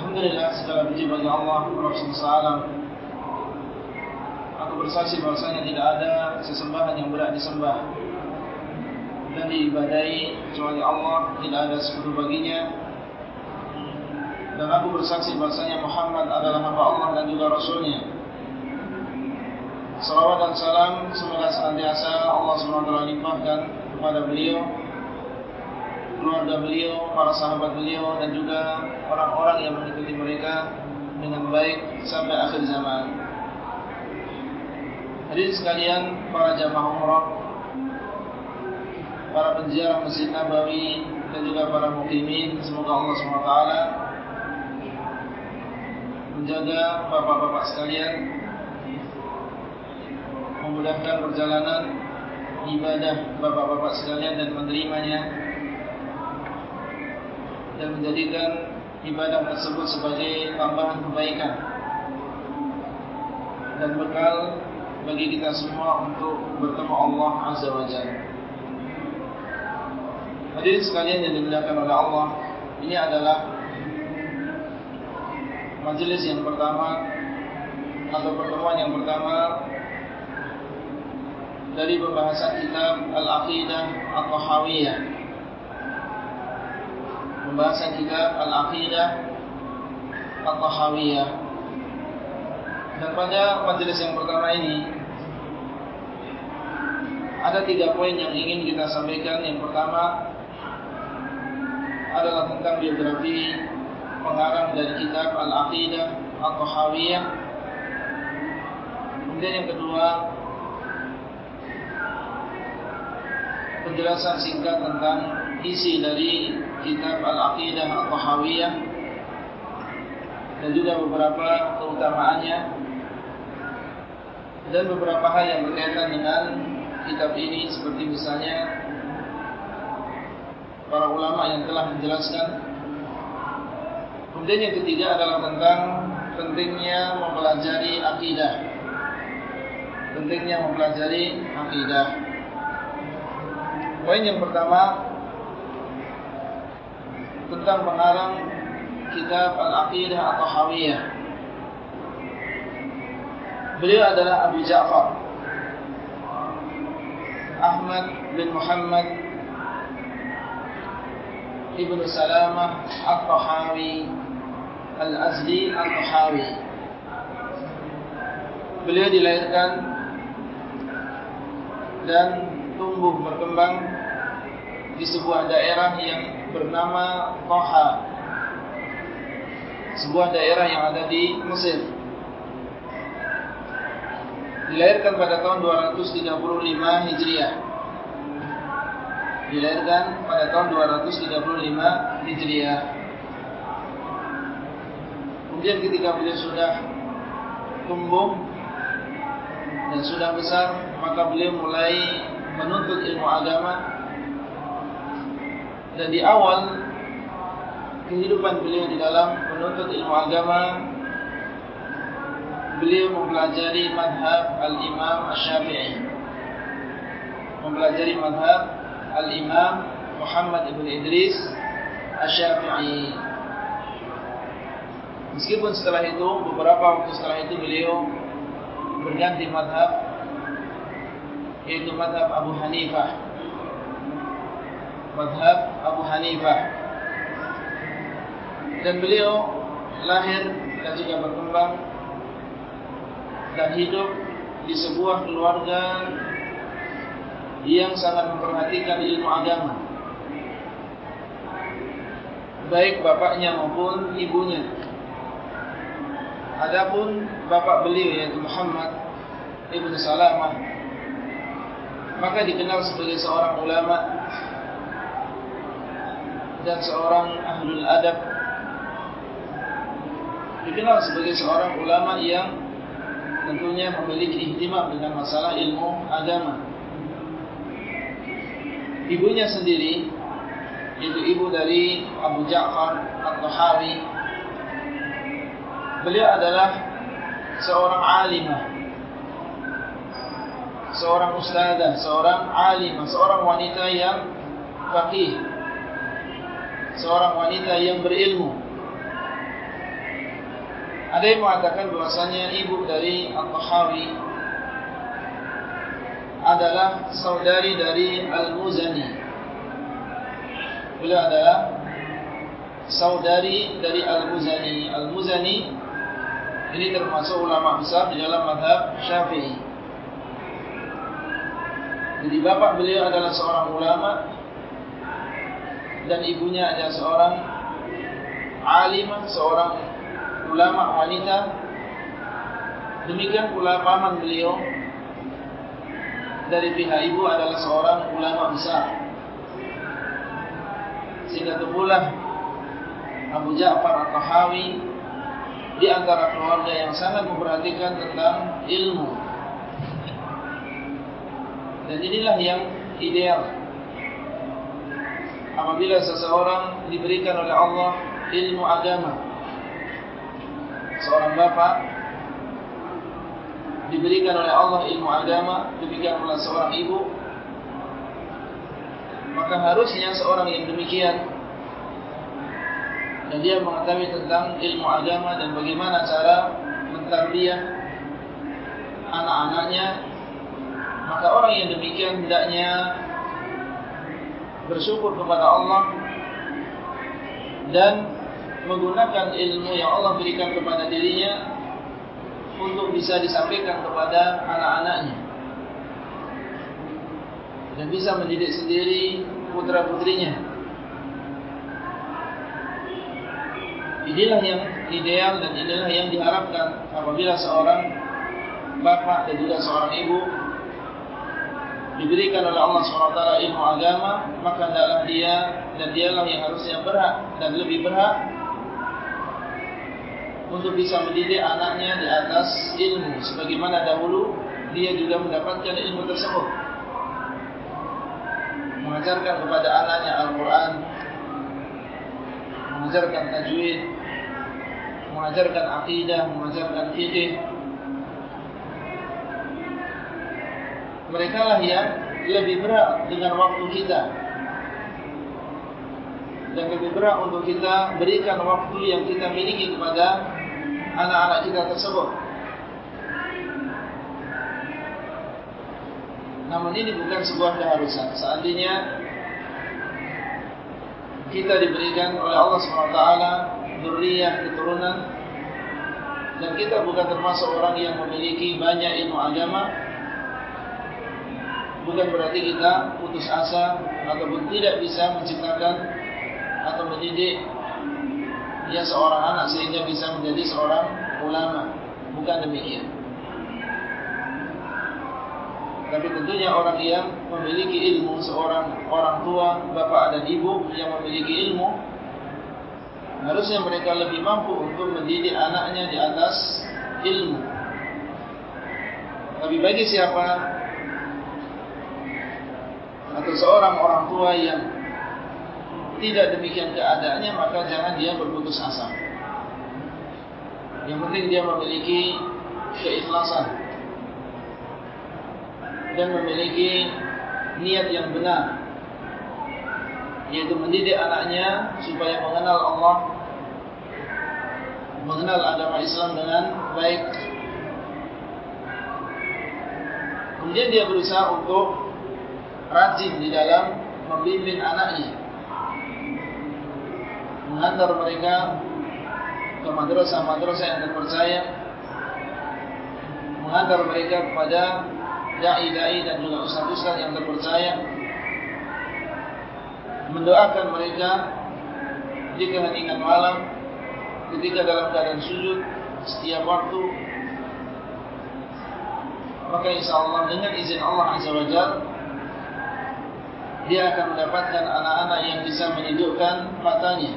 Alhamdulillah segala puji bagi Allah Rasulullah Aku bersaksi bahasanya tidak ada sesembahan yang berat disembah. Dan diibadai kecuali Allah Tidak ada sekutu baginya. Dan aku bersaksi bahasanya Muhammad adalah hamba Allah dan juga Rasulnya. Salawat dan salam semoga senantiasa Allah SWT limpahkan kepada beliau keluarga beliau, para sahabat beliau dan juga orang-orang yang mengikuti mereka dengan baik sampai akhir zaman. Hadirin sekalian, para jamaah umrah, para penziarah Masjid Nabawi dan juga para mukimin, semoga Allah SWT menjaga bapak-bapak sekalian, memudahkan perjalanan ibadah bapak-bapak sekalian dan menerimanya dan menjadikan ibadah tersebut sebagai tambahan kebaikan dan bekal bagi kita semua untuk bertemu Allah Azza wa Jalla. Hadirin sekalian yang dimuliakan oleh Allah, ini adalah majelis yang pertama atau pertemuan yang pertama dari pembahasan kitab Al-Aqidah At-Tahawiyah pembahasan kitab Al-Aqidah Al-Tahawiyah. Dan pada majelis yang pertama ini Ada tiga poin yang ingin kita sampaikan. Yang pertama adalah tentang biografi pengarang dari kitab Al-Aqidah Al-Tahawiyah. Kemudian yang kedua Penjelasan singkat tentang isi dari kitab Al-Aqidah Al-Tahawiyah dan juga beberapa keutamaannya dan beberapa hal yang berkaitan dengan kitab ini. Seperti misalnya para ulama yang telah menjelaskan. Kemudian yang ketiga adalah tentang pentingnya mempelajari akidah. Pentingnya mempelajari akidah. Poin yang pertama tentang pengarang kitab Al-Aqidah At-Tahawiyah. Beliau adalah Abu Ja'far Ahmad bin Muhammad Ibn Salamah At-Tahawi Al-Azli At-Tahawi Beliau dilahirkan dan tumbuh berkembang di sebuah daerah yang bernama Toha. Sebuah daerah yang ada di Mesir. Dilahirkan pada tahun 235 Hijriah. Dilahirkan pada tahun 235 Hijriah. Kemudian ketika beliau sudah tumbuh dan sudah besar Maka beliau mulai menuntut ilmu agama dan di awal kehidupan beliau di dalam menuntut ilmu agama beliau mempelajari madhab al-imam al-syafi'i mempelajari madhab al-imam Muhammad ibn Idris al-syafi'i meskipun setelah itu beberapa waktu setelah itu beliau berganti madhab yaitu madhab Abu Hanifah madhab Abu Hanifah. Dan beliau lahir dan juga berkembang dan hidup di sebuah keluarga yang sangat memperhatikan ilmu agama. Baik bapaknya maupun ibunya. Adapun bapak beliau yaitu Muhammad ibn Salamah maka dikenal sebagai seorang ulama dan seorang ahlul adab dikenal sebagai seorang ulama yang tentunya memiliki ihtimam dengan masalah ilmu agama. Ibunya sendiri, yaitu ibu dari Abu Ja'far Al-Tahawi, beliau adalah seorang alimah, seorang ustazah, seorang alimah, seorang wanita yang faqih, seorang wanita yang berilmu. Ada yang mengatakan bahwasanya ibu dari Al-Tahawi adalah saudari dari Al-Muzani. Beliau adalah saudari dari Al-Muzani. Al-Muzani ini termasuk ulama besar di dalam mazhab Syafi'i. Jadi bapak beliau adalah seorang ulama dan ibunya adalah seorang alimah, seorang ulama wanita. Demikian pula paman beliau dari pihak ibu adalah seorang ulama besar. Sehingga tumbuhlah Abu Ja'far Al-Tahawi di antara keluarga yang sangat memperhatikan tentang ilmu. Dan inilah yang ideal. Apabila seseorang diberikan oleh Allah ilmu agama. Seorang bapak diberikan oleh Allah ilmu agama, demikian pula seorang ibu. Maka harusnya seorang yang demikian dan dia mengetahui tentang ilmu agama dan bagaimana cara mentarbiyah anak-anaknya maka orang yang demikian hendaknya bersyukur kepada Allah dan menggunakan ilmu yang Allah berikan kepada dirinya untuk bisa disampaikan kepada anak-anaknya. Dan bisa mendidik sendiri putra-putrinya. Inilah yang ideal dan inilah yang diharapkan apabila seorang bapak dan juga seorang ibu diberikan oleh Allah SWT ilmu agama, maka adalah dia dan dialah yang harusnya berhak dan lebih berhak untuk bisa mendidik anaknya di atas ilmu. Sebagaimana dahulu dia juga mendapatkan ilmu tersebut. Mengajarkan kepada anaknya Al-Quran, mengajarkan tajwid, mengajarkan akidah, mengajarkan fikih. Mereka lah yang lebih berat dengan waktu kita. Dan lebih berat untuk kita berikan waktu yang kita miliki kepada anak-anak kita tersebut. Namun ini bukan sebuah keharusan. Seandainya kita diberikan oleh Allah SWT zuriyah keturunan dan kita bukan termasuk orang yang memiliki banyak ilmu agama bukan berarti kita putus asa ataupun tidak bisa menciptakan atau mendidik dia seorang anak sehingga bisa menjadi seorang ulama bukan demikian tapi tentunya orang yang memiliki ilmu seorang orang tua bapak dan ibu yang memiliki ilmu harusnya mereka lebih mampu untuk mendidik anaknya di atas ilmu. Tapi bagi siapa atau seorang orang tua yang tidak demikian keadaannya, maka jangan dia berputus asa. Yang penting dia memiliki keikhlasan. Dan memiliki niat yang benar. Yaitu mendidik anaknya supaya mengenal Allah mengenal agama Islam dengan baik. Kemudian dia berusaha untuk rajin di dalam membimbing anaknya. Menghantar mereka ke madrasah-madrasah yang terpercaya. Menghantar mereka kepada da'i-da'i dan juga ustaz-ustaz yang terpercaya. Mendoakan mereka jika heningan malam ketika dalam keadaan sujud setiap waktu. Maka insya Allah dengan izin Allah Azza wa Jal dia akan mendapatkan anak-anak yang bisa menyedukkan matanya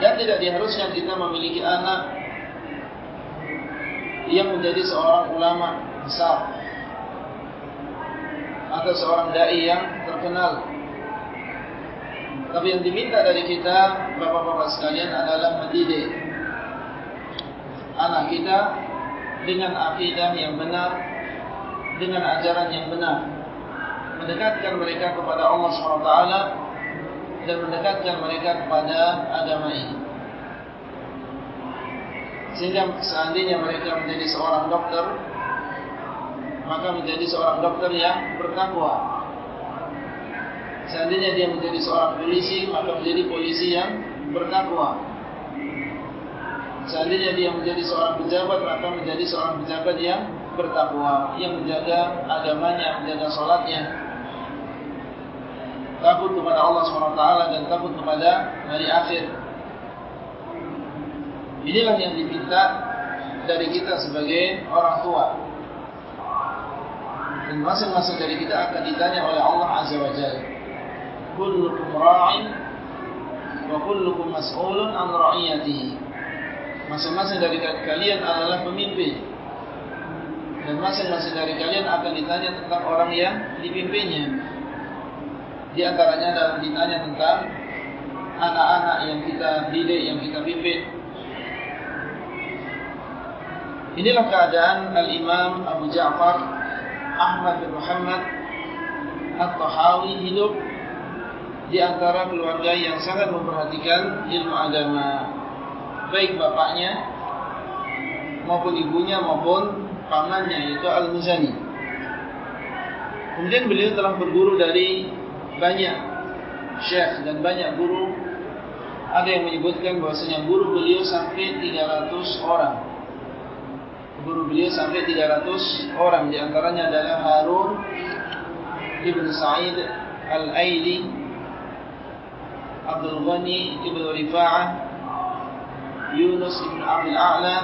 Dan tidak diharuskan kita memiliki anak yang menjadi seorang ulama besar atau seorang dai yang terkenal. Tapi yang diminta dari kita, bapak-bapak sekalian, adalah mendidik anak kita dengan akidah yang benar, dengan ajaran yang benar, mendekatkan mereka kepada Allah SWT dan mendekatkan mereka kepada agama ini. Sehingga seandainya mereka menjadi seorang dokter, maka menjadi seorang dokter yang bertakwa. Seandainya dia menjadi seorang polisi, maka menjadi polisi yang bertakwa. Seandainya dia menjadi seorang pejabat, maka menjadi seorang pejabat yang bertakwa, yang menjaga agamanya, menjaga sholatnya, takut kepada Allah SWT dan takut kepada hari akhir. Inilah yang diminta dari kita sebagai orang tua. Dan masing-masing dari kita akan ditanya oleh Allah Azza wa Jalla. Kullukum ra'in wa kullukum mas'ulun an ra'iyatihi. Masing-masing dari kalian adalah pemimpin. Dan masing-masing dari kalian akan ditanya tentang orang yang dipimpinnya. Di antaranya adalah ditanya tentang anak-anak yang kita didik, yang kita pimpin. Inilah keadaan Al-Imam Abu Ja'far Ahmad bin Muhammad At-Tahawi hidup di antara keluarga yang sangat memperhatikan ilmu agama baik bapaknya maupun ibunya maupun pamannya yaitu Al-Muzani kemudian beliau telah berguru dari banyak syekh dan banyak guru ada yang menyebutkan bahwasanya guru beliau sampai 300 orang. Guru beliau sampai 300 orang. Di antaranya adalah Harun ibn Sa'id al-Aili Abdul Ghani ibn Rifa'ah Yunus ibn Abdul A'la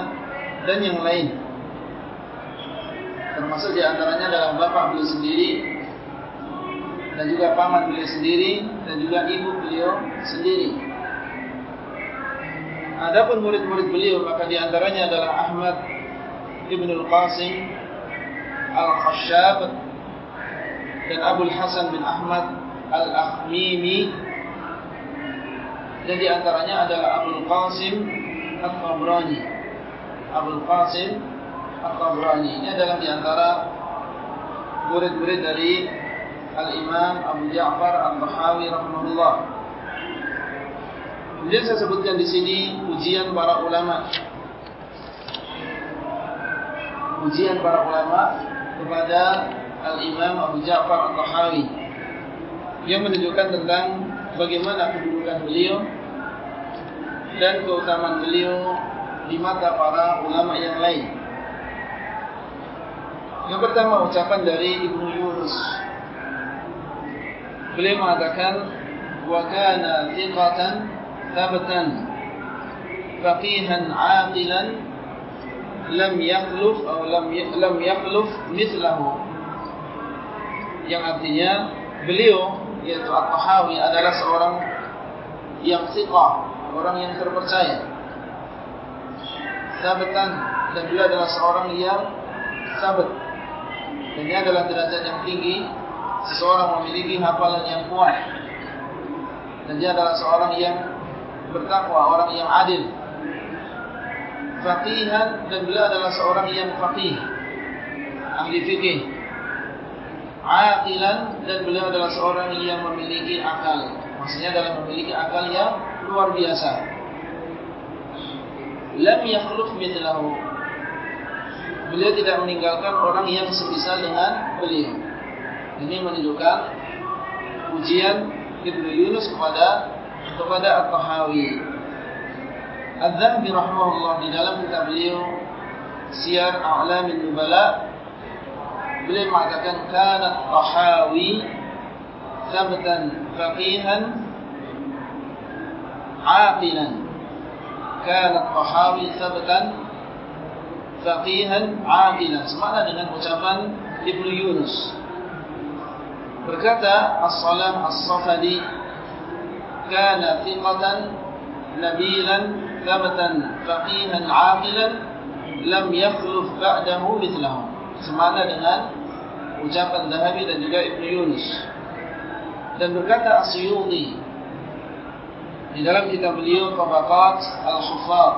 dan yang lain. Termasuk di antaranya adalah bapak beliau sendiri dan juga paman beliau sendiri dan juga ibu beliau sendiri. Adapun murid-murid beliau maka di antaranya adalah Ahmad Ibn Al-Qasim Al-Khashab dan Abu Hasan bin Ahmad Al-Akhmimi. Dan di antaranya adalah Abu Qasim Al-Tabrani. Abu Qasim Al-Tabrani. Ini adalah di antara murid-murid dari Al-Imam Abu Ja'far Al-Bahawi Rahimahullah Kemudian saya sebutkan di sini ujian para ulama ujian para ulama kepada Al-Imam Abu Ja'far Al-Tahawi yang menunjukkan tentang bagaimana kedudukan beliau dan keutamaan beliau di mata para ulama yang lain. Yang pertama ucapan dari Ibnu Yunus. Beliau mengatakan wa kana thiqatan thabatan faqihan 'aqilan lam yakhluf atau lam lam yakhluf mithlahu. Yang artinya beliau yaitu At-Tahawi adalah seorang yang thiqah orang yang terpercaya. Sabatan dan beliau adalah seorang yang sabat dan ini adalah derajat yang tinggi seseorang memiliki hafalan yang kuat. Dan dia adalah seorang yang bertakwa orang yang adil. Faqihan dan beliau adalah seorang yang faqih ahli fikih aqilan dan beliau adalah seorang yang memiliki akal. Maksudnya adalah memiliki akal yang luar biasa. Lam yakhluf mithlahu. Beliau tidak meninggalkan orang yang semisal dengan beliau ini menunjukkan ujian Ibnu Yunus kepada kepada At-Tahawi. Al-Dhambi rahmahullah di dalam kitab beliau Siyar A'lamin Nubala beliau mengatakan kana tahawi thabtan faqihan aqilan kana tahawi thabtan faqihan aqilan semakna dengan ucapan Ibnu Yunus berkata As-Salam As-Safadi kana thiqatan nabilan thabatan faqihan aqilan lam yakhluf ba'dahu mithlahu semana dengan ucapan Zahabi dan juga Ibn Yunus dan berkata Asyuti di dalam kitab beliau Tabaqat Al-Hufar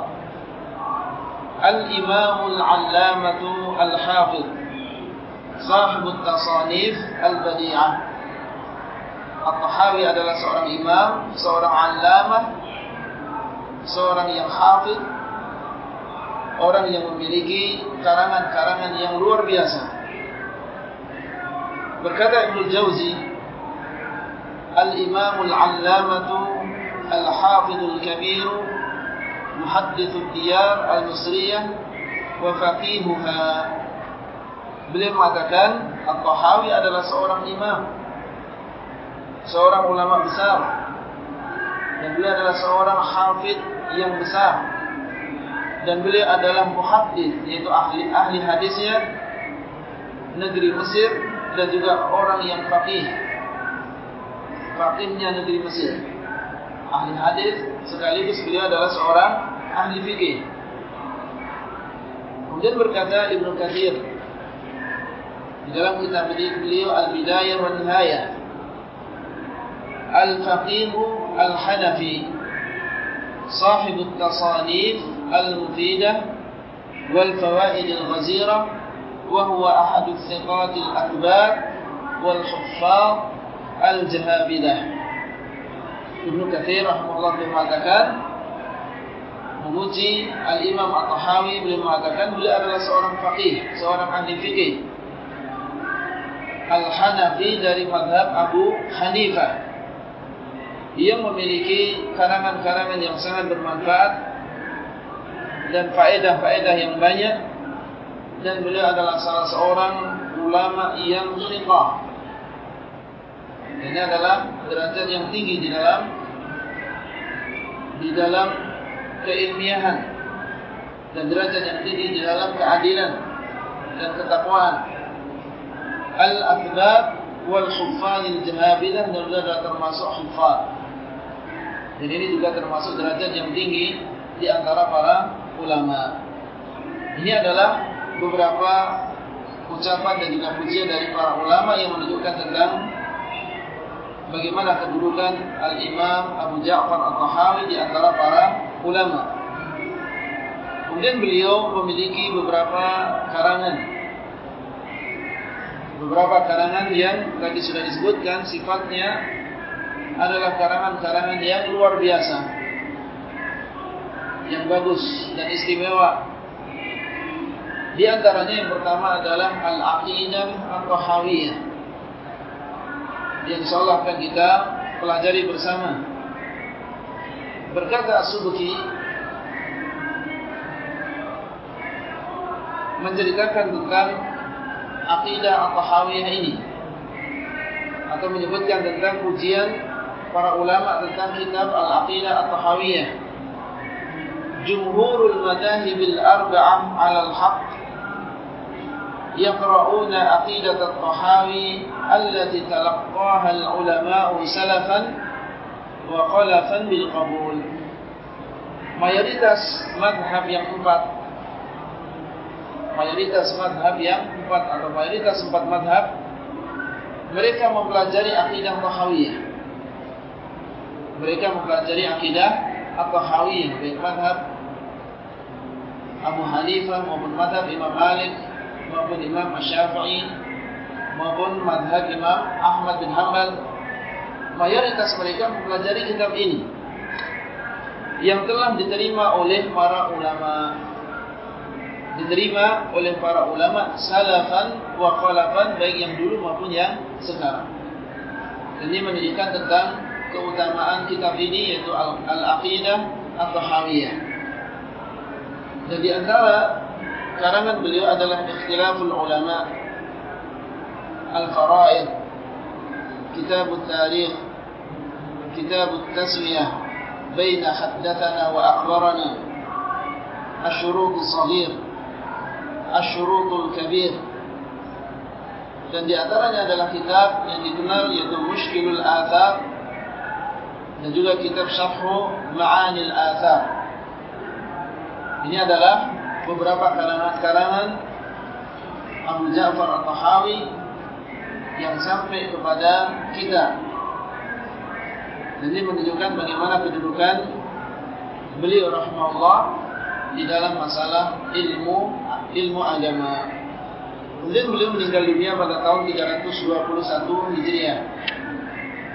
Al-Imam Al-Allamah Al-Hafidh Sahib Al-Tasanif Al-Badi'ah Al-Tahawi adalah seorang imam, seorang allamah, seorang yang hafidh, orang yang memiliki karangan-karangan yang luar biasa. Berkata Ibn Jauzi, Al-Imam Al-Allamah Al-Hafidh Al-Kabir Muhaddith Al-Diyar Al-Musriyah wa Faqihuha Beliau mengatakan Al-Tahawi adalah seorang imam. Seorang ulama besar. Dan beliau adalah seorang hafid yang besar. Dan beliau adalah muhaddith Yaitu ahli, ahli hadisnya Negeri Mesir Dan juga orang yang faqih. Faqihnya negeri Mesir. Ahli hadis sekaligus beliau adalah seorang ahli fikih Kemudian berkata Ibn Kathir Di dalam kitab beliau Al-Bidayah wa Nihayah Al-Faqih Al-Hanafi صاحب التصانيف المفيدة والفوائد الغزيرة وهو أحد الثقات الأكبار Al-Jahabidah Ibn Kathir rahimahullah beliau mengatakan Memuji Al-Imam At-Tahawi beliau mengatakan Beliau adalah seorang faqih Seorang ahli fikih Al-Hanafi dari madhab Abu Hanifah. Yang memiliki karangan-karangan yang sangat bermanfaat Dan faedah-faedah yang banyak. Dan beliau adalah salah seorang ulama yang fiqah ini adalah derajat yang tinggi di dalam di dalam keilmiahan. Dan derajat yang tinggi di dalam keadilan dan ketakwaan. Al-Athbab wal-Huffaz al-Jahabilah dan juga termasuk Huffaz. Dan ini juga termasuk derajat yang tinggi di antara para ulama. Ini adalah beberapa ucapan dan juga pujian dari para ulama yang menunjukkan tentang bagaimana kedudukan Al-Imam Abu Ja'far Al-Tahawi di antara para ulama. Kemudian beliau memiliki beberapa karangan. Beberapa karangan yang tadi sudah disebutkan sifatnya adalah karangan-karangan yang luar biasa. Yang bagus dan istimewa. Di antaranya yang pertama adalah Al-Aqidah Al-Tahawiyah yang insyaAllah akan kita pelajari bersama. Berkata As-Subuki menceritakan tentang akidah At-Tahawiyah ini atau menyebutkan tentang pujian para ulama tentang kitab Al-Aqidah At-Tahawiyah. Jumhurul madahib al-arba'ah 'ala al-haqq يقرؤون عقيدة الطحاوي التي تلقاها العلماء سلفا وخلفا بالقبول mayoritas madhab yang empat mayoritas madhab yang empat atau mayoritas empat madhab mereka mempelajari akidah tahawiyah mereka mempelajari akidah tahawiyah baik madhab Abu Hanifah maupun madhab Imam Malik maupun Imam Syafi'i maupun madhab Imam Ahmad bin Hanbal. Mayoritas mereka mempelajari kitab ini yang telah diterima oleh para ulama diterima oleh para ulama salafan wa khalafan baik yang dulu maupun yang sekarang. Ini menunjukkan tentang keutamaan kitab ini yaitu Al-Aqidah At-Tahawiyah dan di antara karangan beliau adalah ikhtilaful ulama al-faraid kitab al-tarikh kitab al-tasmiyah baina haddathana wa akhbarana asyurut al-saghir asyurut al-kabir dan di antaranya adalah kitab yang dikenal yaitu Mushkilul Athar dan juga kitab Syarhu Ma'anil Athar. Ini adalah beberapa karangan-karangan Abu Ja'far At-Tahawi yang sampai kepada kita. Dan ini menunjukkan bagaimana kedudukan beliau rahimahullah di dalam masalah ilmu ilmu agama. Kemudian beliau meninggal dunia pada tahun 321 Hijriah.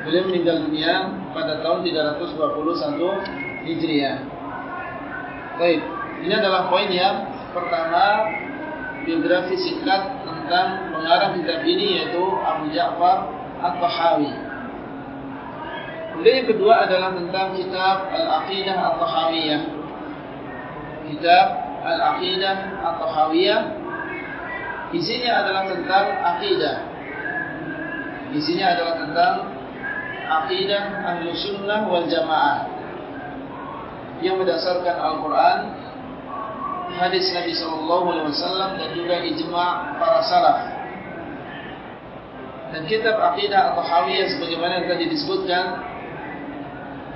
Beliau meninggal dunia pada tahun 321 Hijriah. Baik, ini adalah poin yang pertama biografi singkat tentang pengarang kitab ini yaitu Abu Ja'far At-Tahawi. Kemudian yang kedua adalah tentang kitab Al-Aqidah At-Tahawiyah. Kitab Al-Aqidah At-Tahawiyah isinya adalah tentang akidah. Isinya adalah tentang akidah ahlu sunnah wal jamaah yang berdasarkan Al-Quran, hadis Nabi SAW dan juga ijma' para salaf. Dan kitab akidah atau hawiyah sebagaimana tadi disebutkan,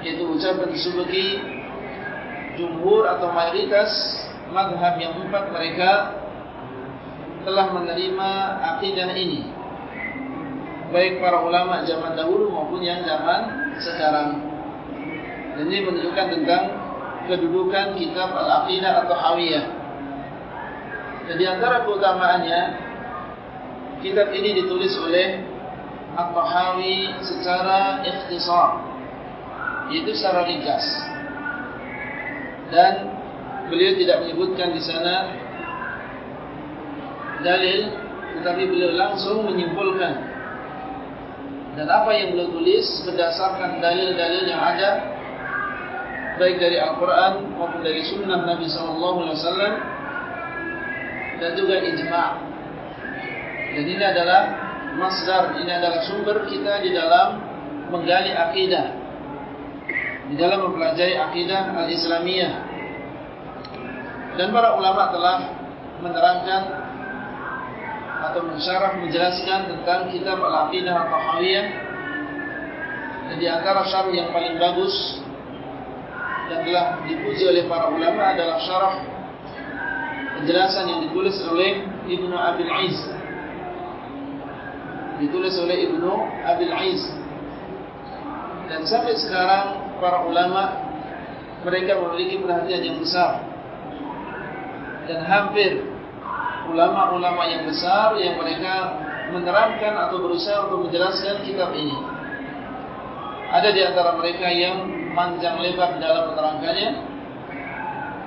yaitu ucapan sebagai jumhur atau mayoritas madhab yang empat mereka telah menerima akidah ini baik para ulama zaman dahulu maupun yang zaman sekarang. Dan ini menunjukkan tentang kedudukan kitab Al-Aqidah atau Hawiyah. Di antara keutamaannya, kitab ini ditulis oleh At-Tahawi secara ikhtisar, yaitu secara ringkas. Dan beliau tidak menyebutkan di sana dalil, tetapi beliau langsung menyimpulkan dan apa yang beliau tulis berdasarkan dalil-dalil yang ada baik dari Al-Quran maupun dari Sunnah Nabi SAW dan juga ijma. Dan ini adalah masdar, ini adalah sumber kita di dalam menggali akidah, di dalam mempelajari akidah al-Islamiyah. Dan para ulama telah menerangkan atau mensyarah menjelaskan tentang kitab Al-Aqidah Al-Tahawiyah dan di antara syarah yang paling bagus dan telah dipuji oleh para ulama adalah syarah penjelasan yang ditulis oleh Ibnu Abil Aiz ditulis oleh Ibnu Abil Aiz dan sampai sekarang para ulama mereka memiliki perhatian yang besar dan hampir ulama-ulama yang besar yang mereka menerangkan atau berusaha untuk menjelaskan kitab ini. Ada di antara mereka yang panjang lebar dalam menerangkannya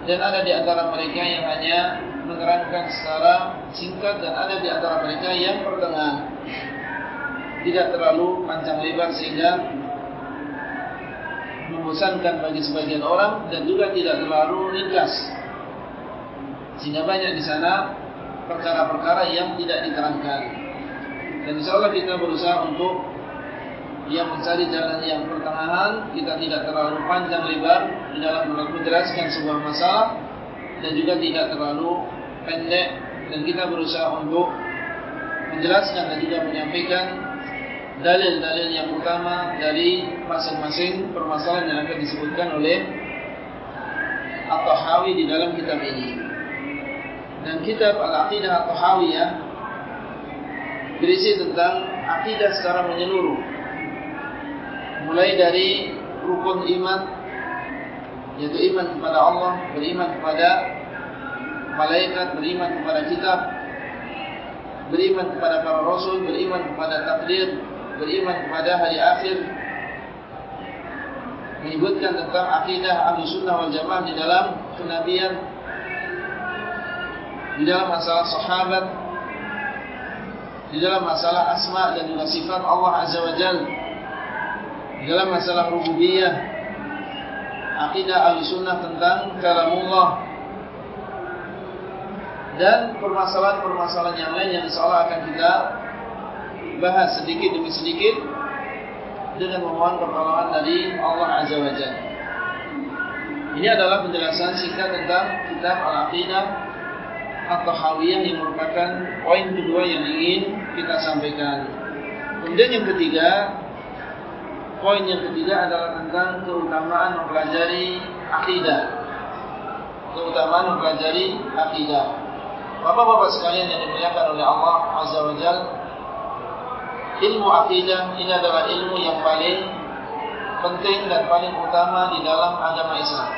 dan ada di antara mereka yang hanya menerangkan secara singkat dan ada di antara mereka yang pertengahan. Tidak terlalu panjang lebar sehingga membosankan bagi sebagian orang dan juga tidak terlalu ringkas. Sehingga banyak di sana perkara-perkara yang tidak diterangkan. Dan insyaAllah kita berusaha untuk yang mencari jalan yang pertengahan, kita tidak terlalu panjang lebar di dalam menjelaskan sebuah masalah dan juga tidak terlalu pendek. Dan kita berusaha untuk menjelaskan dan juga menyampaikan dalil-dalil yang utama dari masing-masing permasalahan yang akan disebutkan oleh At-Tahawi di dalam kitab ini dan kitab Al-Aqidah At-Tahawiyah berisi tentang akidah secara menyeluruh. Mulai dari rukun iman yaitu iman kepada Allah beriman kepada malaikat beriman kepada kitab beriman kepada para rasul beriman kepada takdir beriman kepada hari akhir menyebutkan tentang akidah Ahlussunnah wal Jamaah di dalam kenabian di dalam masalah sahabat di dalam masalah asma dan juga sifat Allah azza wajalla di dalam masalah rububiyah akidah al-sunnah tentang kalamullah dan permasalahan-permasalahan yang lain yang insyaallah akan kita bahas sedikit demi sedikit dengan memohon pertolongan dari Allah azza wajalla ini adalah penjelasan singkat tentang kitab al-aqidah atau hawiyah yang merupakan poin kedua yang ingin kita sampaikan. Kemudian yang ketiga poin yang ketiga adalah tentang keutamaan mempelajari akidah. Keutamaan mempelajari akidah. Bapak-bapak sekalian yang dimuliakan oleh Allah Azza wa Jal, ilmu akidah ini adalah ilmu yang paling penting dan paling utama di dalam agama Islam.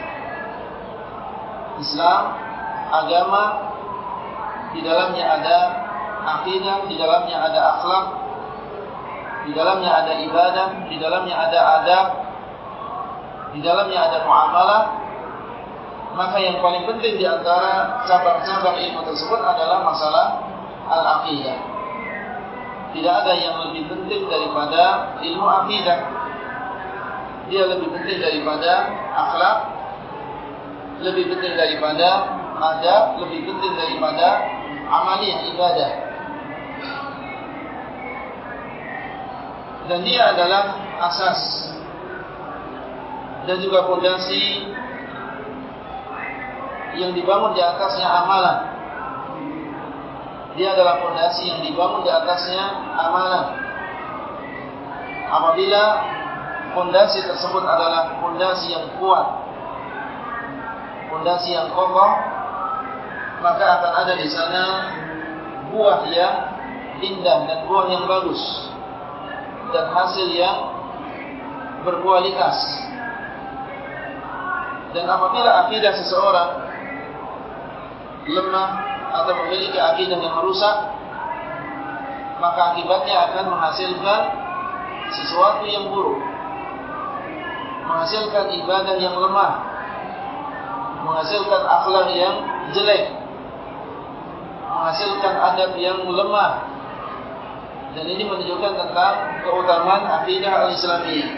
Islam, agama, di dalamnya ada akidah, di dalamnya ada akhlak, di dalamnya ada ibadah, di dalamnya ada adab, di dalamnya ada muamalah, maka yang paling penting di antara cabang-cabang ilmu tersebut adalah masalah al-aqidah. Tidak ada yang lebih penting daripada ilmu aqidah. Dia lebih penting daripada akhlak, lebih penting daripada adab, lebih penting daripada amaliyah ibadah. dan dia adalah asas dan juga fondasi yang dibangun di atasnya amalan. Dia adalah fondasi yang dibangun di atasnya amalan. Apabila fondasi tersebut adalah fondasi yang kuat, fondasi yang kokoh, maka akan ada di sana buah yang indah dan buah yang bagus dan hasil yang berkualitas. Dan apabila akidah seseorang lemah atau memiliki akidah yang merusak, maka akibatnya akan menghasilkan sesuatu yang buruk. Menghasilkan ibadah yang lemah. Menghasilkan akhlak yang jelek. Menghasilkan adab yang lemah dan ini menunjukkan tentang keutamaan akidah al-Islamiyah.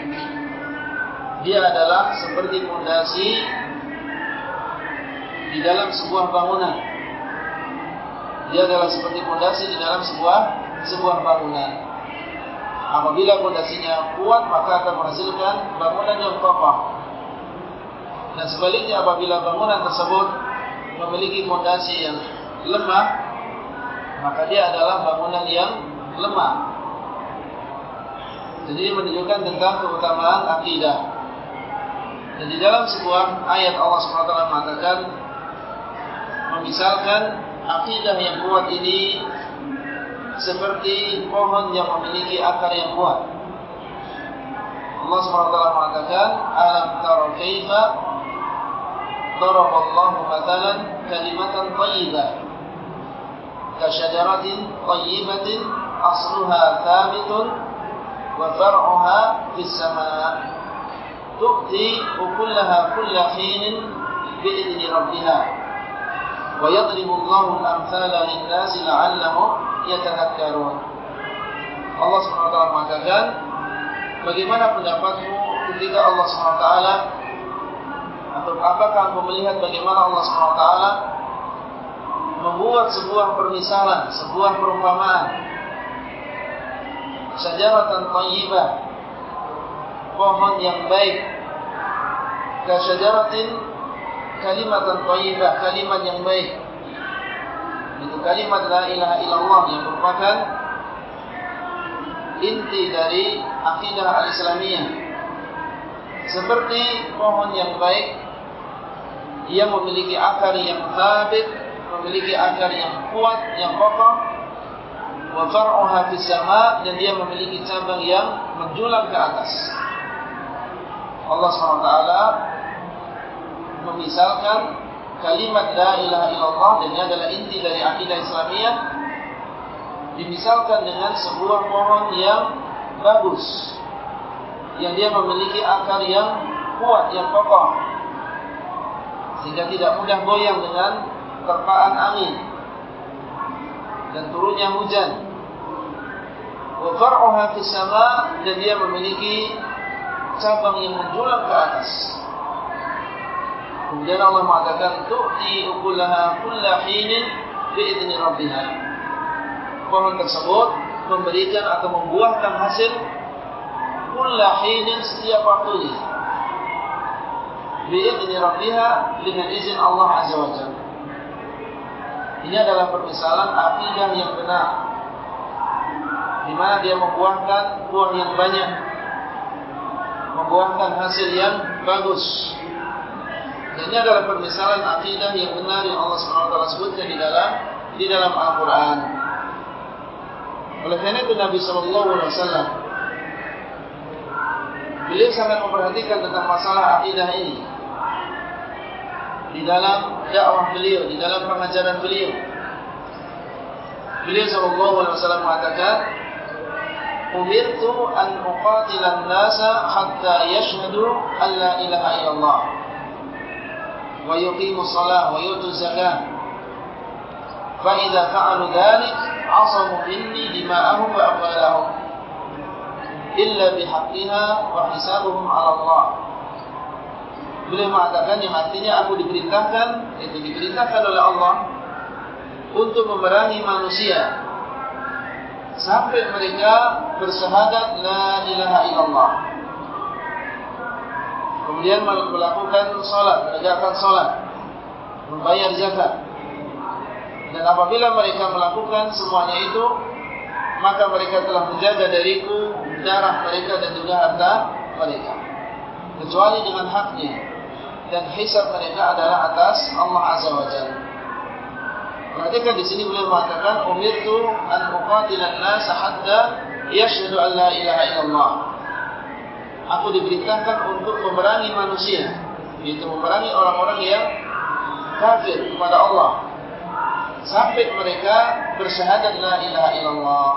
Dia adalah seperti fondasi di dalam sebuah bangunan. Dia adalah seperti fondasi di dalam sebuah sebuah bangunan. Apabila fondasinya kuat, maka akan menghasilkan bangunan yang kokoh. Dan sebaliknya apabila bangunan tersebut memiliki fondasi yang lemah, maka dia adalah bangunan yang lemah. Jadi menunjukkan tentang keutamaan akidah. Dan di dalam sebuah ayat Allah SWT mengatakan Memisalkan akidah yang kuat ini Seperti pohon yang memiliki akar yang kuat Allah SWT mengatakan Alam taro kaifa Daraballahu matalan kalimatan tayyibah Kasyajaratin tayyibatin asluha thabitun wa far'uha fis sama' tu'ti ukullaha kulla hinin bi'idni rabbiha wa yadribu Allahu al-amthala lin-nasi la'allahum yatadhakkarun Allah SWT mengatakan bagaimana pendapatmu ketika Allah SWT atau apakah engkau melihat bagaimana Allah SWT membuat sebuah permisalan, sebuah perumpamaan. Syajaratan tayyibah pohon yang baik. Ka syajaratin kalimatan tayyibah kalimat yang baik. Itu kalimat la ilaha illallah yang merupakan inti dari akidah al-islamiyah. Seperti pohon yang baik yang memiliki akar yang thabit memiliki akar yang kuat yang kokoh. Wa far'uha fis sama' dan dia memiliki cabang yang menjulang ke atas. Allah SWT memisalkan kalimat la ilaha illallah dan ini adalah inti dari akidah Islamiyah. Dimisalkan dengan sebuah pohon yang bagus yang dia memiliki akar yang kuat, yang kokoh. Sehingga tidak mudah goyang dengan terpaan angin dan turunnya hujan wa far'uha fis sama' dan dia memiliki cabang yang menjulang ke atas. Kemudian Allah mengatakan tu'ti ukulaha kulla hinin bi'idni rabbiha. Pohon tersebut memberikan atau membuahkan hasil kulla hinin setiap waktu bi'idni rabbiha dengan izin Allah Azza wa Jalla. Ini adalah permisalan akidah yang benar di mana dia membuahkan buah yang banyak membuahkan hasil yang bagus. Dan ini adalah permisalan akidah yang benar yang Allah SWT sebutkan di dalam di dalam Al-Quran. Oleh karena itu Nabi SAW beliau sangat memperhatikan tentang masalah akidah ini di dalam dakwah beliau, di dalam pengajaran beliau. Beliau SAW mengatakan, Umirtu an uqatilan nasa hatta yashhadu an la ilaha illallah wa yuqimu salah wa yutu zakah fa idza fa'alu dhalik asamu minni dima'ahum wa amwalahum illa bihaqqiha wa hisabuhum 'ala Allah Beliau mengatakan yang artinya aku diperintahkan itu diperintahkan oleh Allah untuk memerangi manusia sampai mereka bersyahadat la ilaha illallah. Kemudian melakukan salat, menegakkan salat, membayar zakat. Dan apabila mereka melakukan semuanya itu, maka mereka telah menjaga dariku darah mereka dan juga harta mereka. Kecuali dengan haknya. Dan hisab mereka adalah atas Allah Azza wa Jalla. Perhatikan di sini beliau mengatakan umirtu an uqatilan nas hatta yashhadu an la ilaha illallah. Aku diperintahkan untuk memerangi manusia, yaitu memerangi orang-orang yang kafir kepada Allah sampai mereka bersyahadat la ilaha illallah.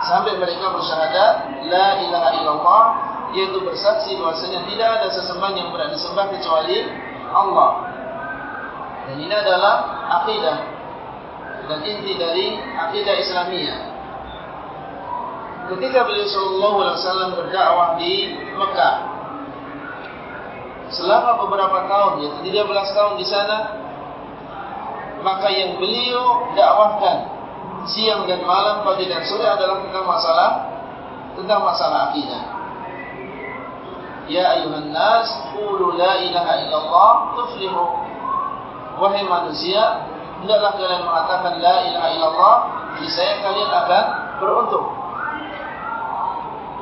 Sampai mereka bersyahadat la ilaha illallah yaitu bersaksi bahwasanya tidak ada sesembahan yang berhak disembah kecuali Allah. Dan ini adalah akidah dan inti dari akidah Islamiyah. Ketika beliau Sallallahu Alaihi Wasallam berdakwah di Mekah, selama beberapa tahun, ya 13 tahun di sana, maka yang beliau dakwahkan siang dan malam, pagi dan sore adalah tentang masalah tentang masalah akidah. Ya ayuhan nas, qulu la ilaha illallah tuflihu wahai manusia, hendaklah kalian mengatakan la ilaha illallah, niscaya kalian akan beruntung.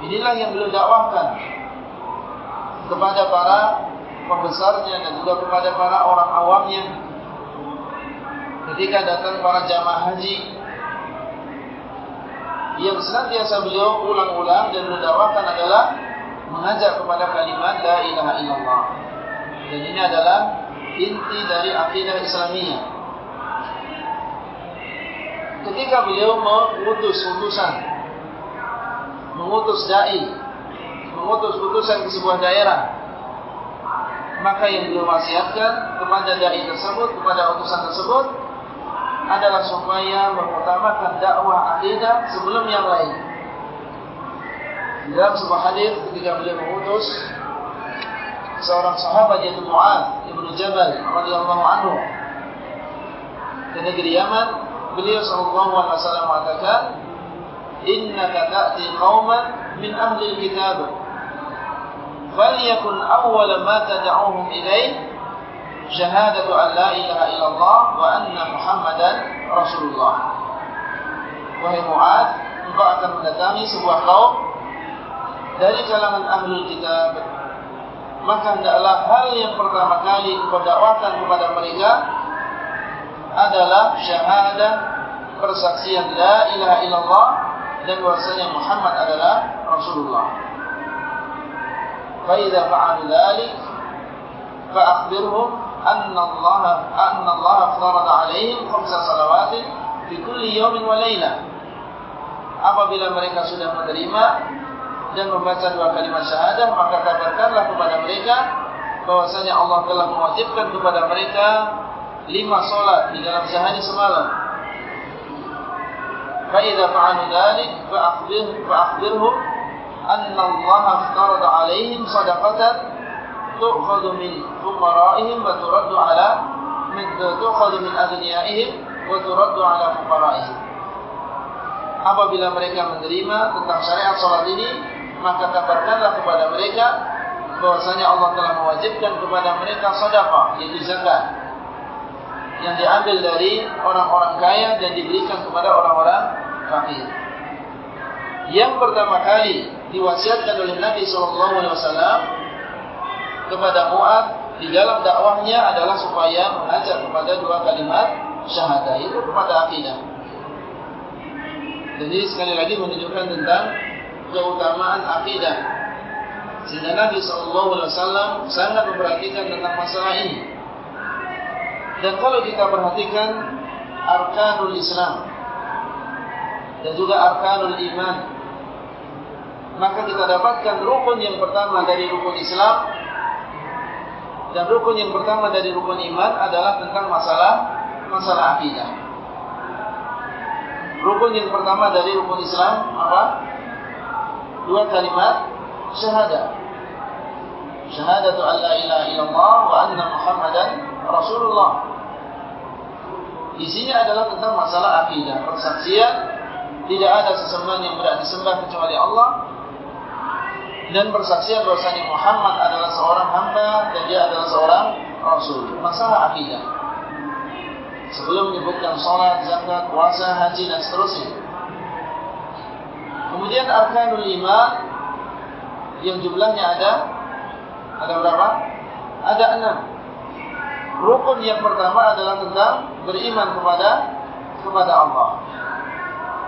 Inilah yang beliau dakwahkan kepada para pembesarnya dan juga kepada para orang awamnya. Ketika datang para jamaah haji yang senantiasa beliau ulang-ulang dan mendakwakan adalah mengajak kepada kalimat la ilaha illallah. Dan ini adalah inti dari akidah Islamiyah. Ketika beliau mengutus utusan, mengutus dai, mengutus utusan ke sebuah daerah, maka yang beliau wasiatkan kepada dai tersebut, kepada utusan tersebut adalah supaya mengutamakan dakwah akidah sebelum yang lain. Dalam sebuah hadis ketika beliau mengutus seorang sahabat yaitu Mu'ad Ibn Jabal radhiyallahu anhu ke negeri Yaman beliau sallallahu alaihi wasallam mengatakan innaka ta'ti qauman min ahli alkitab falyakun awwal ma tad'uhum ilayhi syahadatu an la ilaha illallah wa anna muhammadan rasulullah wahai Mu'ad engkau akan mendatangi sebuah kaum dari kalangan ahli kitab maka hendaklah hal yang pertama kali kau dakwakan kepada mereka adalah syahadah persaksian la ilaha illallah dan bahwasanya Muhammad adalah Rasulullah. Fa idza fa'alu dzalik fa akhbirhum anna Allah anna Allah farada 'alaihim khamsa salawatin fi kulli yawmin wa laylah. Apabila mereka sudah menerima dan membaca dua kalimat syahadah maka kabarkanlah kepada mereka bahwasanya Allah telah mewajibkan kepada mereka lima solat di dalam sehari semalam. Fa idza fa'alu dzalik fa akhbir fa akhbirhum anna Allah aftarada 'alaihim shadaqatan tu'khadhu min fuqara'ihim wa turaddu 'ala min tu'khadhu min aghniyaihim wa turaddu 'ala fuqara'ihim. Apabila mereka menerima tentang syariat salat ini, maka kabarkanlah kepada mereka bahwasanya Allah telah mewajibkan kepada mereka sedekah yaitu zakat yang diambil dari orang-orang kaya dan diberikan kepada orang-orang fakir. Yang pertama kali diwasiatkan oleh Nabi SAW kepada Mu'ad di dalam dakwahnya adalah supaya mengajak kepada dua kalimat syahadah itu kepada akidah. Jadi sekali lagi menunjukkan tentang keutamaan akidah. Sehingga Nabi SAW sangat memperhatikan tentang masalah ini. Dan kalau kita perhatikan arkanul Islam dan juga arkanul iman, maka kita dapatkan rukun yang pertama dari rukun Islam dan rukun yang pertama dari rukun iman adalah tentang masalah masalah akidah. Rukun yang pertama dari rukun Islam apa? Dua kalimat syahadah. Syahadatu an la ilaha illallah wa anna Muhammadan Rasulullah. Isinya adalah tentang masalah akidah, persaksian tidak ada sesembahan yang berhak disembah kecuali Allah dan persaksian bahwasanya Muhammad adalah seorang hamba dan dia adalah seorang rasul. Masalah akidah. Sebelum menyebutkan salat, zakat, puasa, haji dan seterusnya. Kemudian arkanul iman yang jumlahnya ada ada berapa? Ada enam. Rukun yang pertama adalah tentang beriman kepada kepada Allah.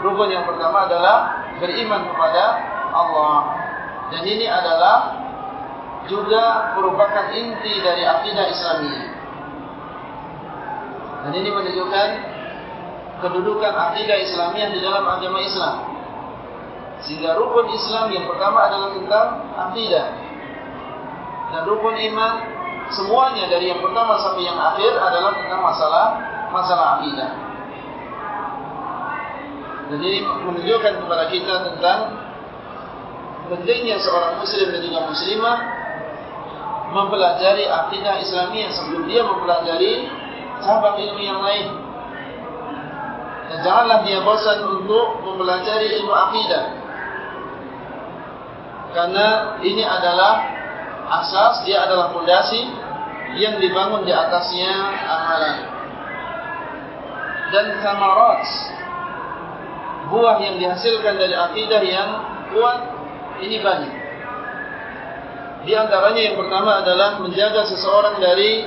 Rukun yang pertama adalah beriman kepada Allah. Dan ini adalah juga merupakan inti dari akidah Islamiyah. Dan ini menunjukkan kedudukan akidah Islamiyah di dalam agama Islam. Sehingga rukun Islam yang pertama adalah tentang akidah. Dan rukun iman semuanya dari yang pertama sampai yang akhir adalah tentang masalah masalah akidah. Ini menunjukkan kepada kita tentang pentingnya seorang muslim dan juga muslimah mempelajari akidah Islamiyah sebelum dia mempelajari cabang ilmu yang lain. Dan janganlah dia bosan untuk mempelajari ilmu akidah. Karena ini adalah asas, dia adalah fondasi yang dibangun di atasnya amalan. Dan samarat buah yang dihasilkan dari akidah yang kuat ini banyak. Di antaranya yang pertama adalah menjaga seseorang dari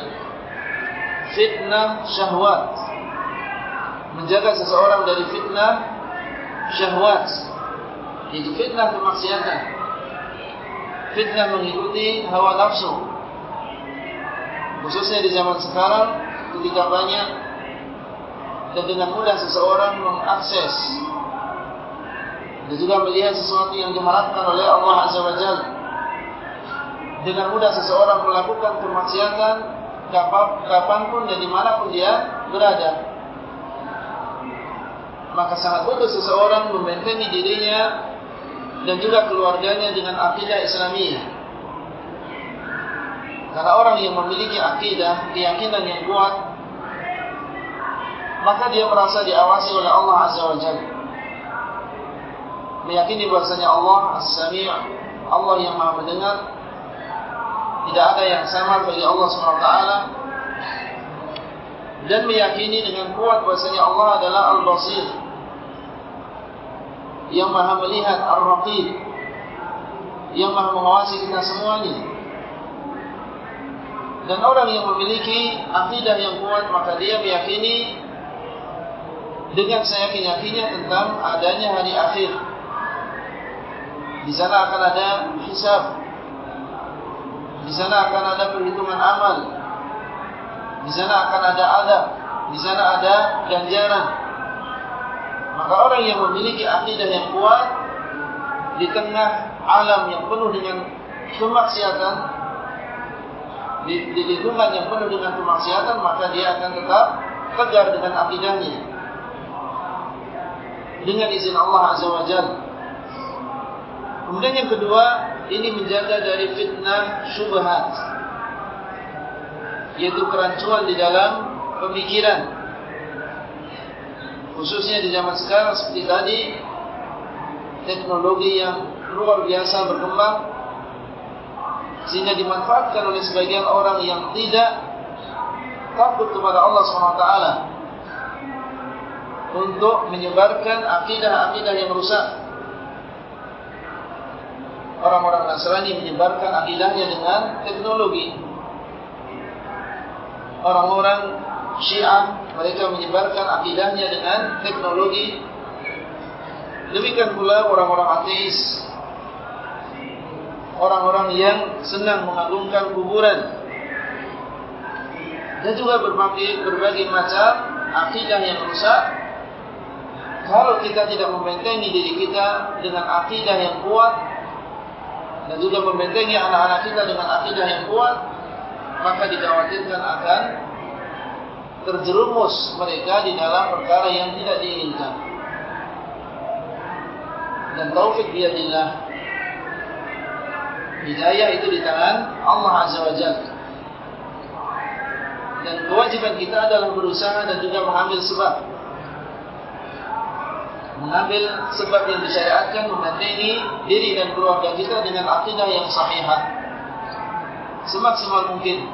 fitnah syahwat. Menjaga seseorang dari fitnah syahwat. Jadi fitnah kemaksiatan. Fitnah mengikuti hawa nafsu. Khususnya di zaman sekarang ketika banyak dan dengan mudah seseorang mengakses dan juga melihat sesuatu yang diharapkan oleh Allah Azza wa Jal dengan mudah seseorang melakukan kemaksiatan kapanpun dan dimanapun dia berada maka sangat butuh seseorang membentengi dirinya dan juga keluarganya dengan akidah Islamiyah. Karena orang yang memiliki akidah keyakinan yang kuat maka dia merasa diawasi oleh Allah Azza wa Jalla. Meyakini bahasanya Allah As-Sami' Allah yang maha mendengar. Tidak ada yang sama bagi Allah SWT dan meyakini dengan kuat bahasanya Allah adalah Al-Basir yang maha melihat Ar-Raqib yang maha mengawasi kita semuanya dan orang yang memiliki akidah yang kuat maka dia meyakini dengan saya yakin-yakinnya tentang adanya hari akhir di sana akan ada hisab. Di sana akan ada perhitungan amal. Di sana akan ada adab. Di sana ada ganjaran. Maka orang yang memiliki akidah yang kuat di tengah alam yang penuh dengan kemaksiatan, di, di lingkungan yang penuh dengan kemaksiatan, maka dia akan tetap tegar dengan akidahnya. Dengan izin Allah Azza wa Jalla. Kemudian yang kedua, ini menjaga dari fitnah syubhat. Yaitu kerancuan di dalam pemikiran. Khususnya di zaman sekarang seperti tadi, teknologi yang luar biasa berkembang. Sehingga dimanfaatkan oleh sebagian orang yang tidak takut kepada Allah SWT. Untuk menyebarkan akidah-akidah yang rusak orang-orang Nasrani menyebarkan akidahnya dengan teknologi. Orang-orang Syiah mereka menyebarkan akidahnya dengan teknologi. Demikian pula orang-orang ateis, orang-orang yang senang mengagungkan kuburan, dan juga berbagai berbagai macam akidah yang rusak. Kalau kita tidak membentengi diri kita dengan akidah yang kuat dan juga membentengi anak-anak kita dengan akidah yang kuat, maka dikhawatirkan akan terjerumus mereka di dalam perkara yang tidak diinginkan. Dan taufik biadillah. Hidayah itu di tangan Allah Azza wa Jalla. Dan kewajiban kita adalah berusaha dan juga mengambil sebab. Mengambil sebab yang disyariatkan membentengi diri dan keluarga kita dengan akidah yang sahihah. Semaksimal mungkin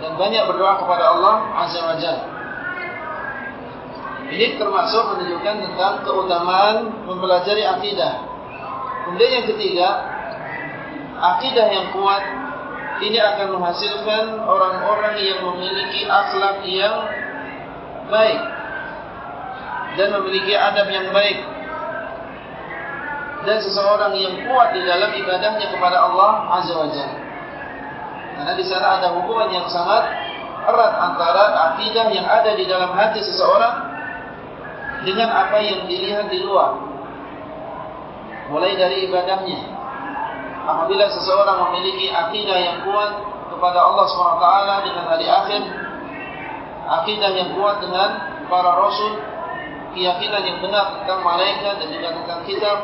dan banyak berdoa kepada Allah Azza wa Jalla. Ini termasuk menunjukkan tentang keutamaan mempelajari akidah. Kemudian yang ketiga, akidah yang kuat ini akan menghasilkan orang-orang yang memiliki akhlak yang baik dan memiliki adab yang baik dan seseorang yang kuat di dalam ibadahnya kepada Allah Azza wa Jalla. Karena di sana ada hubungan yang sangat erat antara akidah yang ada di dalam hati seseorang dengan apa yang dilihat di luar. Mulai dari ibadahnya. Apabila seseorang memiliki akidah yang kuat kepada Allah SWT dengan hari akhir, akidah yang kuat dengan para rasul, keyakinan yang benar tentang malaikat dan juga tentang kitab,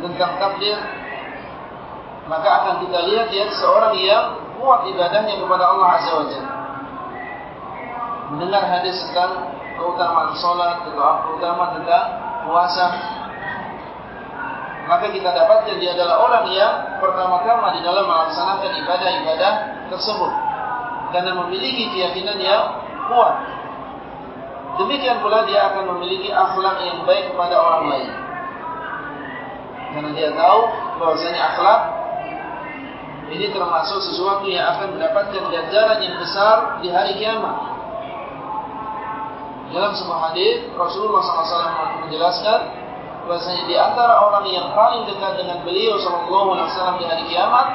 tentang takdir, maka akan kita lihat dia seorang yang kuat ibadahnya kepada Allah Azza wa Jalla. Mendengar hadis tentang keutamaan solat, keutamaan tentang puasa, maka kita dapatkan dia adalah orang yang pertama-tama di dalam melaksanakan ibadah-ibadah tersebut. Karena memiliki keyakinan yang kuat. Demikian pula dia akan memiliki akhlak yang baik kepada orang lain. Karena dia tahu bahwasanya akhlak ini termasuk sesuatu yang akan mendapatkan ganjaran yang besar di hari kiamat. Dalam sebuah hadis Rasulullah SAW menjelaskan bahasanya di antara orang yang paling dekat dengan beliau SAW di hari kiamat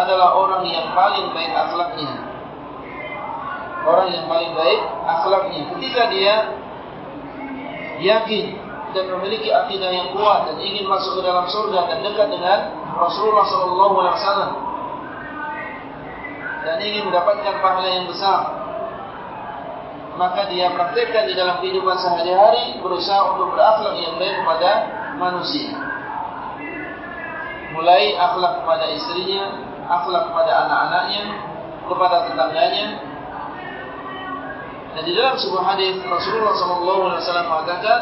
adalah orang yang paling baik akhlaknya. Orang yang paling baik akhlaknya. Ketika dia yakin dan memiliki akidah yang kuat dan ingin masuk ke dalam surga dan dekat dengan Rasulullah sallallahu alaihi wasallam. Dan ingin mendapatkan pahala yang besar. Maka dia praktekkan di dalam kehidupan sehari-hari berusaha untuk berakhlak yang baik kepada manusia. Mulai akhlak kepada istrinya akhlak kepada anak-anaknya kepada tetangganya. Dan di dalam sebuah hadis Rasulullah sallallahu alaihi wasallam mengatakan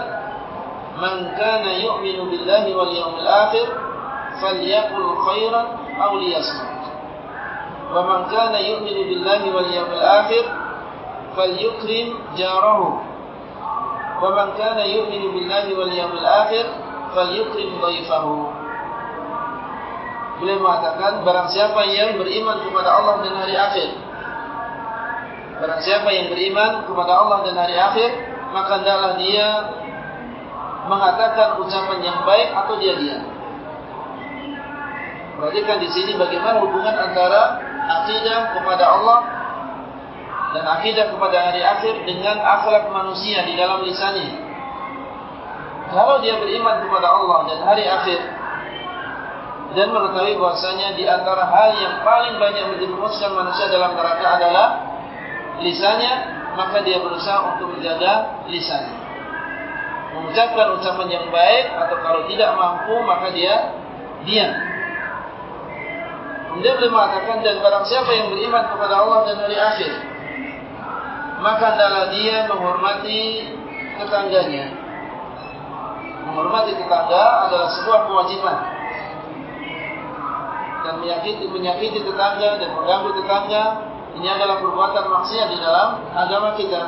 man kana yu'minu billahi wal yawmil akhir falyakul khairan aw liyasmut. Wa man kana yu'minu billahi wal yawmil akhir falyukrim jarahu. Wa man kana yu'minu billahi wal yawmil akhir falyukrim dhaifahu. Beliau mengatakan barang siapa yang beriman kepada Allah dan hari akhir Barang siapa yang beriman kepada Allah dan hari akhir Maka adalah dia mengatakan ucapan yang baik atau dia diam Perhatikan di sini bagaimana hubungan antara akidah kepada Allah dan akidah kepada hari akhir dengan akhlak manusia di dalam lisannya. Kalau dia beriman kepada Allah dan hari akhir dan mengetahui bahasanya di antara hal yang paling banyak menjerumuskan manusia dalam neraka adalah lisannya, maka dia berusaha untuk menjaga lisannya. Mengucapkan ucapan yang baik atau kalau tidak mampu maka dia diam. Dia boleh mengatakan dan barang siapa yang beriman kepada Allah dan hari akhir Maka adalah dia menghormati tetangganya. Menghormati tetangga adalah sebuah kewajiban Dan menyakiti, menyakiti tetangga dan mengganggu tetangga Ini adalah perbuatan maksiat di dalam agama kita.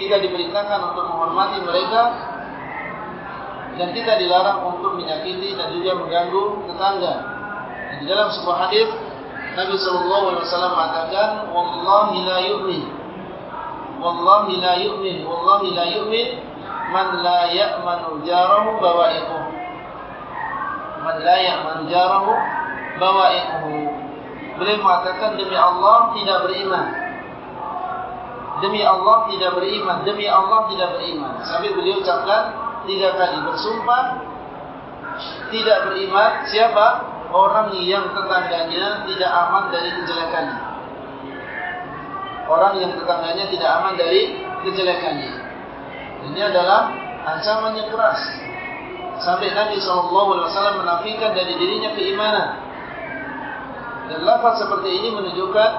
Kita diperintahkan untuk menghormati mereka dan kita dilarang untuk menyakiti dan juga mengganggu tetangga. Di dalam sebuah hadis Nabi sallallahu alaihi wasallam mengatakan, "Wallahi la yu'min. Wallahi la yu'min. Wallahi la yu'min man la ya'manu jarahu bawa'iquhu." Man la ya'manu jarahu bawa'iquhu. Beliau mengatakan demi Allah tidak beriman. Demi Allah tidak beriman. Demi Allah tidak beriman. Sampai beliau ucapkan tiga kali bersumpah tidak beriman siapa orang yang tetangganya tidak aman dari kejelekannya orang yang tetangganya tidak aman dari kejelekannya ini adalah ancaman yang keras. Sampai Nabi SAW menafikan dari dirinya keimanan. Dan lafaz seperti ini menunjukkan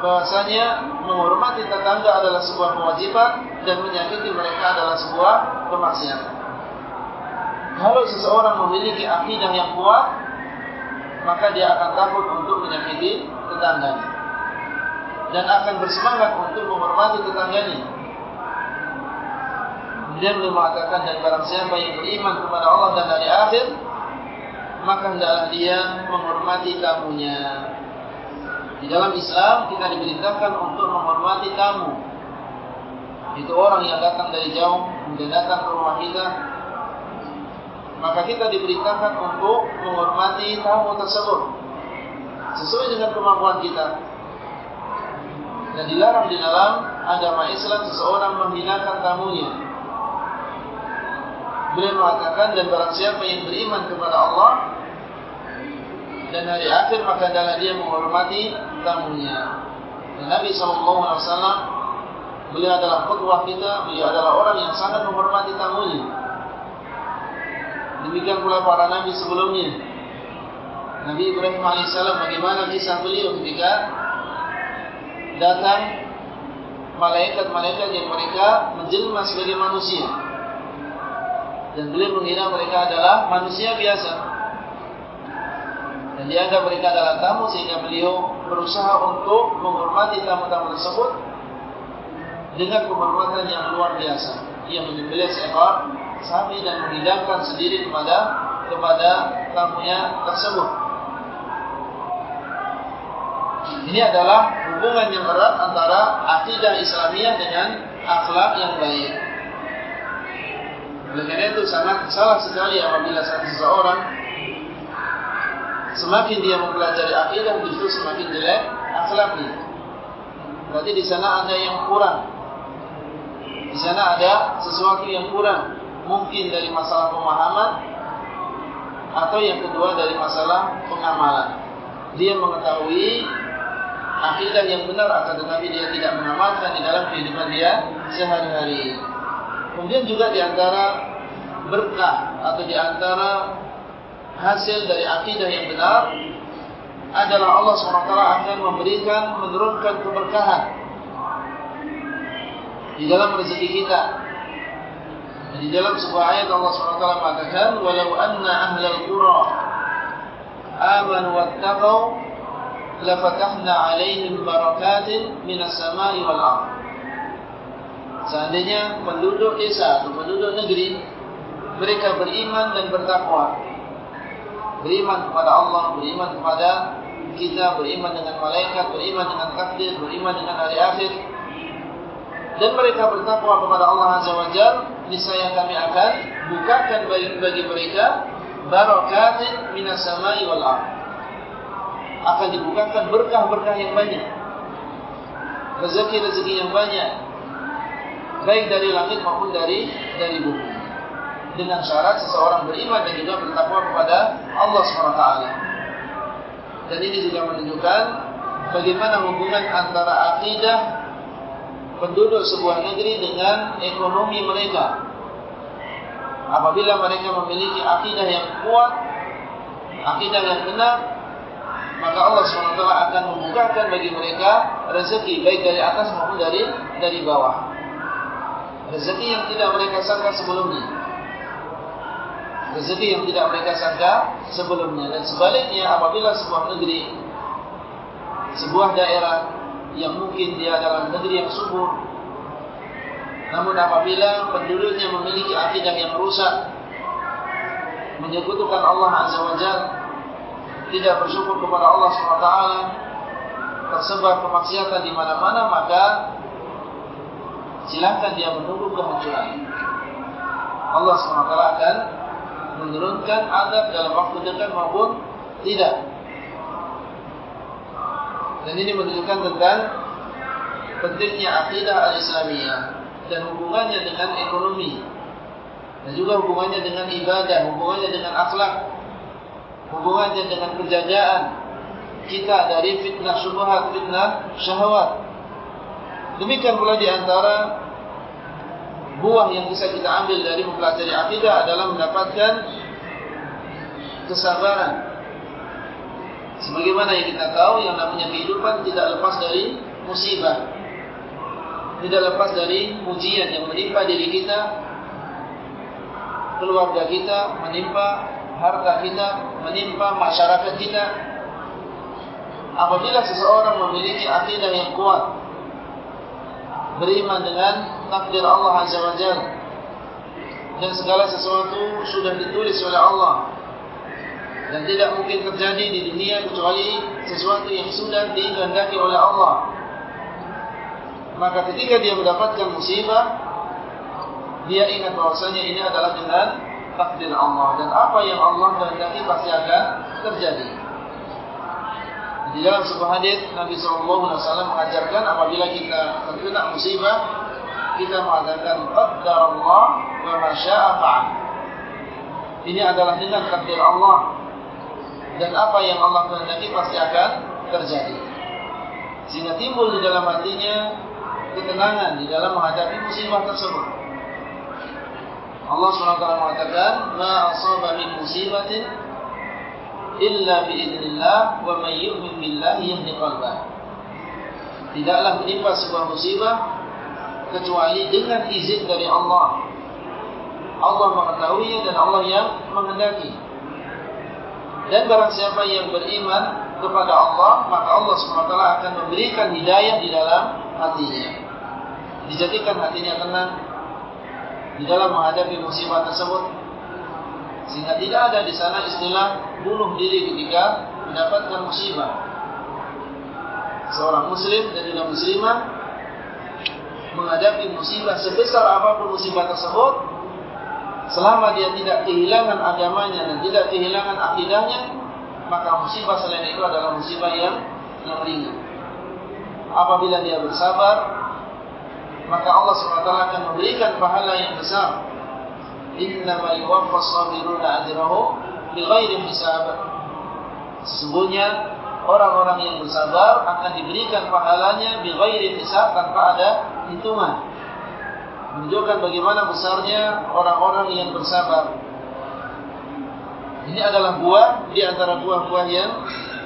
bahasanya menghormati tetangga adalah sebuah kewajiban dan menyakiti mereka adalah sebuah kemaksiatan. Kalau seseorang memiliki akidah yang kuat, maka dia akan takut untuk menyakiti tetangganya dan akan bersemangat untuk menghormati tetangganya. Kemudian beliau mengatakan dan barang siapa yang beriman kepada Allah dan hari akhir, maka hendaklah dia menghormati tamunya. Di dalam Islam kita diperintahkan untuk menghormati tamu. Itu orang yang datang dari jauh, kemudian datang ke rumah kita. Maka kita diperintahkan untuk menghormati tamu tersebut. Sesuai dengan kemampuan kita. Dan dilarang di dalam agama Islam seseorang menghinakan tamunya. Beliau mengatakan dan barang siapa yang beriman kepada Allah dan hari akhir maka adalah dia menghormati tamunya. Dan Nabi SAW beliau adalah khutbah kita, beliau adalah orang yang sangat menghormati tamunya. Demikian pula para nabi sebelumnya. Nabi Ibrahim AS bagaimana kisah beliau ketika datang malaikat-malaikat yang mereka menjelma sebagai manusia. Dan beliau mengira mereka adalah manusia biasa dan dianggap mereka adalah tamu sehingga beliau berusaha untuk menghormati tamu-tamu tersebut dengan penghormatan yang luar biasa. Ia menyembelih seekor sapi dan menghidangkan sendiri kepada kepada tamunya tersebut. Ini adalah hubungan yang erat antara akidah Islamiyah dengan akhlak yang baik. Oleh karena itu sangat salah sekali apabila seseorang semakin dia mempelajari akidah justru semakin jelek akhlaknya. Berarti di sana ada yang kurang. Di sana ada sesuatu yang kurang. Mungkin dari masalah pemahaman atau yang kedua dari masalah pengamalan. Dia mengetahui akidah yang benar akan tetapi dia tidak mengamalkan di dalam kehidupan dia sehari-hari. Kemudian juga di antara berkah atau di antara hasil dari akidah yang benar adalah Allah SWT akan memberikan, menurunkan keberkahan di dalam rezeki kita. Di dalam sebuah ayat Allah SWT mengatakan, "Walau anna ahlal qura amanu wattaqau lafatahna 'alaihim barakatin minas sama'i wal ardh." Seandainya penduduk desa atau penduduk negeri mereka beriman dan bertakwa, beriman kepada Allah, beriman kepada kita, beriman dengan malaikat, beriman dengan takdir, beriman dengan hari akhir. Dan mereka bertakwa kepada Allah Azza wa Jal, niscaya kami akan bukakan bagi, bagi mereka barakatin minas samai wal ardh. Akan dibukakan berkah-berkah yang banyak. Rezeki-rezeki yang banyak. Baik dari langit maupun dari dari bumi dengan syarat seseorang beriman dan juga bertakwa kepada Allah SWT. Dan ini juga menunjukkan bagaimana hubungan antara akidah penduduk sebuah negeri dengan ekonomi mereka. Apabila mereka memiliki akidah yang kuat, akidah yang benar, maka Allah SWT akan membukakan bagi mereka rezeki baik dari atas maupun dari dari bawah. Rezeki yang tidak mereka sangka sebelumnya rezeki yang tidak mereka sangka sebelumnya dan sebaliknya apabila sebuah negeri sebuah daerah yang mungkin dia adalah negeri yang subur Namun apabila penduduknya memiliki akidah yang rusak, menyekutukan Allah Azza wa Jalla, tidak bersyukur kepada Allah SWT, tersebar kemaksiatan di mana-mana, maka silakan dia menunggu kemunculan. Allah SWT akan menurunkan adab dalam waktu dekat maupun tidak. Dan ini menunjukkan tentang pentingnya akidah al-Islamiyah dan hubungannya dengan ekonomi dan juga hubungannya dengan ibadah, hubungannya dengan akhlak, hubungannya dengan penjagaan kita dari fitnah syubhat, fitnah syahwat. Demikian pula di antara buah yang bisa kita ambil dari mempelajari akidah adalah mendapatkan kesabaran. Sebagaimana yang kita tahu yang namanya kehidupan tidak lepas dari musibah. Tidak lepas dari ujian yang menimpa diri kita, keluarga kita, menimpa harta kita, menimpa masyarakat kita. Apabila seseorang memiliki akidah yang kuat, beriman dengan takdir Allah Azza wa Jalla dan segala sesuatu sudah ditulis oleh Allah dan tidak mungkin terjadi di dunia kecuali sesuatu yang sudah dikehendaki oleh Allah. Maka ketika dia mendapatkan musibah dia ingat bahwasanya ini adalah dengan takdir Allah. Dan apa yang Allah kehendaki pasti akan terjadi. Di dalam sebuah hadis Nabi sallallahu alaihi wasallam mengajarkan apabila kita terkena musibah kita mengatakan qaddarallah wa ma syaa'a. Ini adalah dengan takdir Allah dan apa yang Allah kehendaki pasti akan terjadi. Sehingga timbul di dalam hatinya ketenangan di dalam menghadapi musibah tersebut. Allah SWT mengatakan, "Ma asaba min musibatin illa biidznillah wa may yu'min billahi yahdi qalbah. Tidaklah menimpa sebuah musibah kecuali dengan izin dari Allah. Allah mengetahuinya dan Allah yang menghendaki. Dan barang siapa yang beriman kepada Allah, maka Allah SWT akan memberikan hidayah di dalam hatinya. Dijadikan hatinya tenang di dalam menghadapi musibah tersebut sehingga tidak ada di sana istilah bunuh diri ketika mendapatkan musibah. Seorang muslim dan juga muslimah menghadapi musibah sebesar apapun musibah tersebut selama dia tidak kehilangan agamanya dan tidak kehilangan akidahnya maka musibah selain itu adalah musibah yang yang ringan. Apabila dia bersabar maka Allah SWT akan memberikan pahala yang besar innama yuwaffas sabiruna ajrahum bighairi hisab. Sesungguhnya orang-orang yang bersabar akan diberikan pahalanya bighairi hisab tanpa ada hitungan. Menunjukkan bagaimana besarnya orang-orang yang bersabar. Ini adalah buah di antara buah-buah yang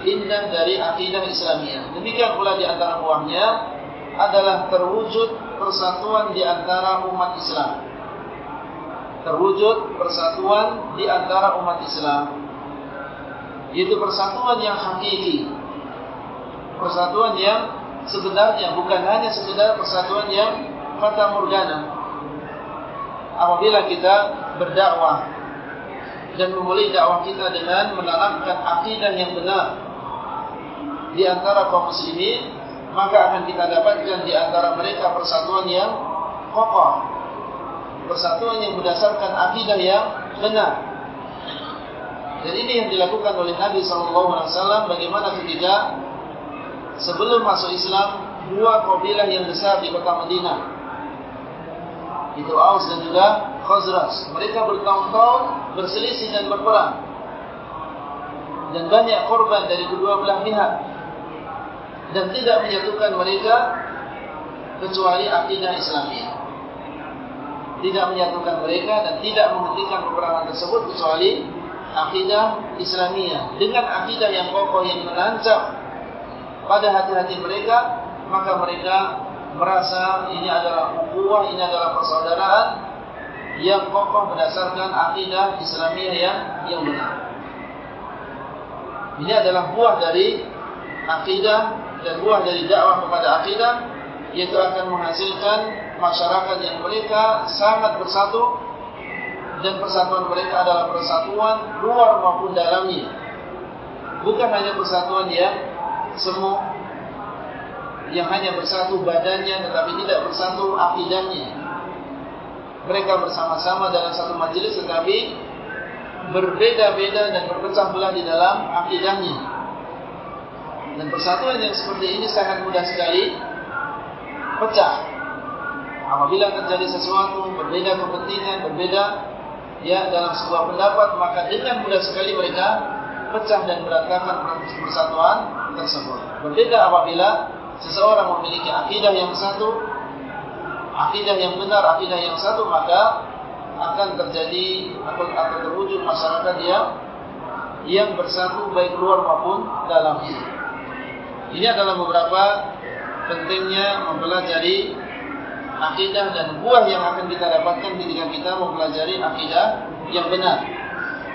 indah dari akidah Islamiyah. Demikian pula di antara buahnya adalah terwujud persatuan di antara umat Islam terwujud persatuan di antara umat Islam. Itu persatuan yang hakiki. Persatuan yang sebenarnya bukan hanya sekedar persatuan yang fata morgana. Apabila kita berdakwah dan memulai dakwah kita dengan menanamkan akidah yang benar di antara kaum muslimin, maka akan kita dapatkan di antara mereka persatuan yang kokoh persatuan yang berdasarkan akidah yang benar. Dan ini yang dilakukan oleh Nabi SAW bagaimana ketika sebelum masuk Islam dua kabilah yang besar di kota Madinah. Itu Aus dan juga Khazraj. Mereka bertahun-tahun berselisih dan berperang. Dan banyak korban dari kedua belah pihak. Dan tidak menyatukan mereka kecuali akidah Islamiyah tidak menyatukan mereka dan tidak menghentikan peperangan tersebut kecuali akidah Islamiyah dengan akidah yang kokoh yang menancap pada hati-hati mereka maka mereka merasa ini adalah ukhuwah ini adalah persaudaraan yang kokoh berdasarkan akidah Islamiyah yang yang benar ini adalah buah dari akidah dan buah dari dakwah kepada akidah yaitu akan menghasilkan masyarakat yang mereka sangat bersatu dan persatuan mereka adalah persatuan luar maupun dalamnya. Bukan hanya persatuan yang semu yang hanya bersatu badannya tetapi tidak bersatu akidahnya. Mereka bersama-sama dalam satu majelis tetapi berbeda-beda dan berpecah belah di dalam akidahnya. Dan persatuan yang seperti ini sangat mudah sekali pecah. Apabila terjadi sesuatu berbeda kepentingan, berbeda ya dalam sebuah pendapat, maka dengan mudah sekali mereka pecah dan berantakan persatuan tersebut. Berbeda apabila seseorang memiliki akidah yang satu, akidah yang benar, akidah yang satu, maka akan terjadi atau akan terwujud masyarakat yang yang bersatu baik luar maupun dalam. Ini adalah beberapa pentingnya mempelajari akidah dan buah yang akan kita dapatkan ketika kita mempelajari akidah yang benar.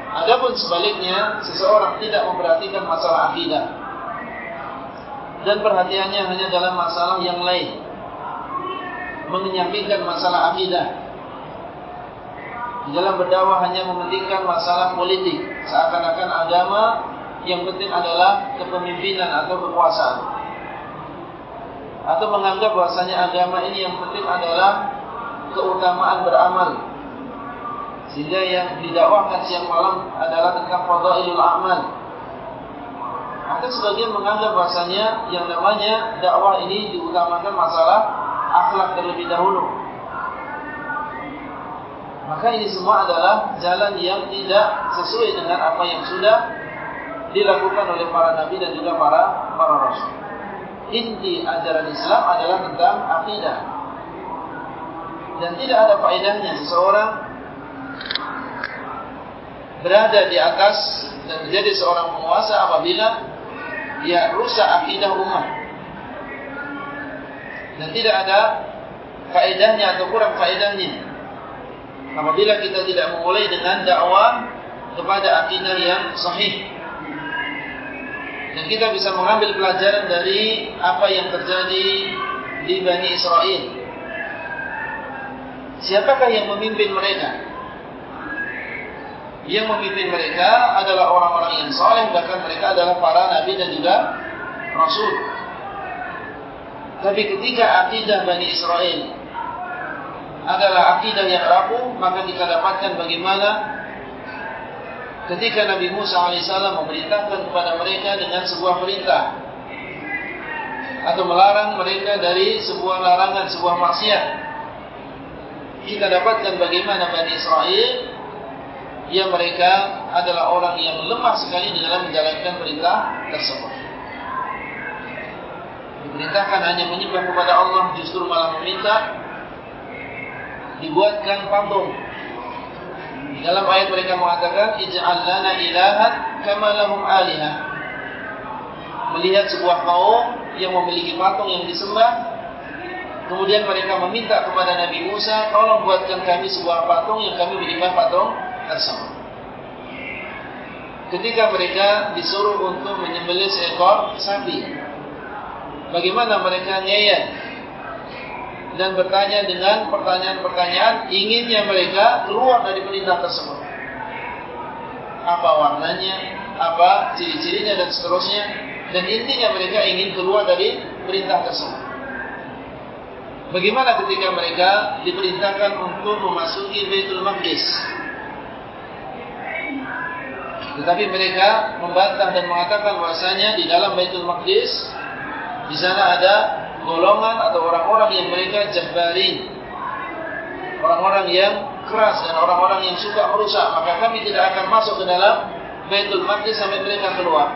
Adapun sebaliknya, seseorang tidak memperhatikan masalah akidah dan perhatiannya hanya dalam masalah yang lain, menyampingkan masalah akidah. Di dalam berdakwah hanya mementingkan masalah politik, seakan-akan agama yang penting adalah kepemimpinan atau kekuasaan atau menganggap bahasanya agama ini yang penting adalah keutamaan beramal. Sehingga yang didakwahkan siang malam adalah tentang fadailul amal. Atau sebagian menganggap bahasanya yang namanya dakwah ini diutamakan masalah akhlak terlebih dahulu. Maka ini semua adalah jalan yang tidak sesuai dengan apa yang sudah dilakukan oleh para nabi dan juga para para rasul inti ajaran Islam adalah tentang akidah. Dan tidak ada faedahnya seseorang berada di atas dan menjadi seorang penguasa apabila dia rusak akidah umat. Dan tidak ada faedahnya atau kurang faedahnya. Apabila kita tidak memulai dengan dakwah kepada akidah yang sahih dan kita bisa mengambil pelajaran dari apa yang terjadi di Bani Israel. Siapakah yang memimpin mereka? Yang memimpin mereka adalah orang-orang yang soleh, bahkan mereka adalah para nabi dan juga rasul. Tapi ketika akidah Bani Israel adalah akidah yang rapuh, maka kita dapatkan bagaimana ketika Nabi Musa AS memerintahkan kepada mereka dengan sebuah perintah atau melarang mereka dari sebuah larangan, sebuah maksiat kita dapatkan bagaimana Bani Israel yang mereka adalah orang yang lemah sekali di dalam menjalankan perintah tersebut diperintahkan hanya menyembah kepada Allah justru malah meminta dibuatkan patung dalam ayat mereka mengatakan ij'al lana ilahan kama lahum alihah. Melihat sebuah kaum yang memiliki patung yang disembah Kemudian mereka meminta kepada Nabi Musa Tolong buatkan kami sebuah patung yang kami menyembah patung tersebut Ketika mereka disuruh untuk menyembelih seekor sapi Bagaimana mereka ngeyel dan bertanya dengan pertanyaan-pertanyaan inginnya mereka keluar dari perintah tersebut. Apa warnanya, apa ciri-cirinya dan seterusnya. Dan intinya mereka ingin keluar dari perintah tersebut. Bagaimana ketika mereka diperintahkan untuk memasuki Baitul Maqdis? Tetapi mereka membantah dan mengatakan bahasanya di dalam Baitul Maqdis di sana ada golongan atau orang-orang yang mereka jabbarin. Orang-orang yang keras dan orang-orang yang suka merusak. Maka kami tidak akan masuk ke dalam Baitul Maqdis sampai mereka keluar.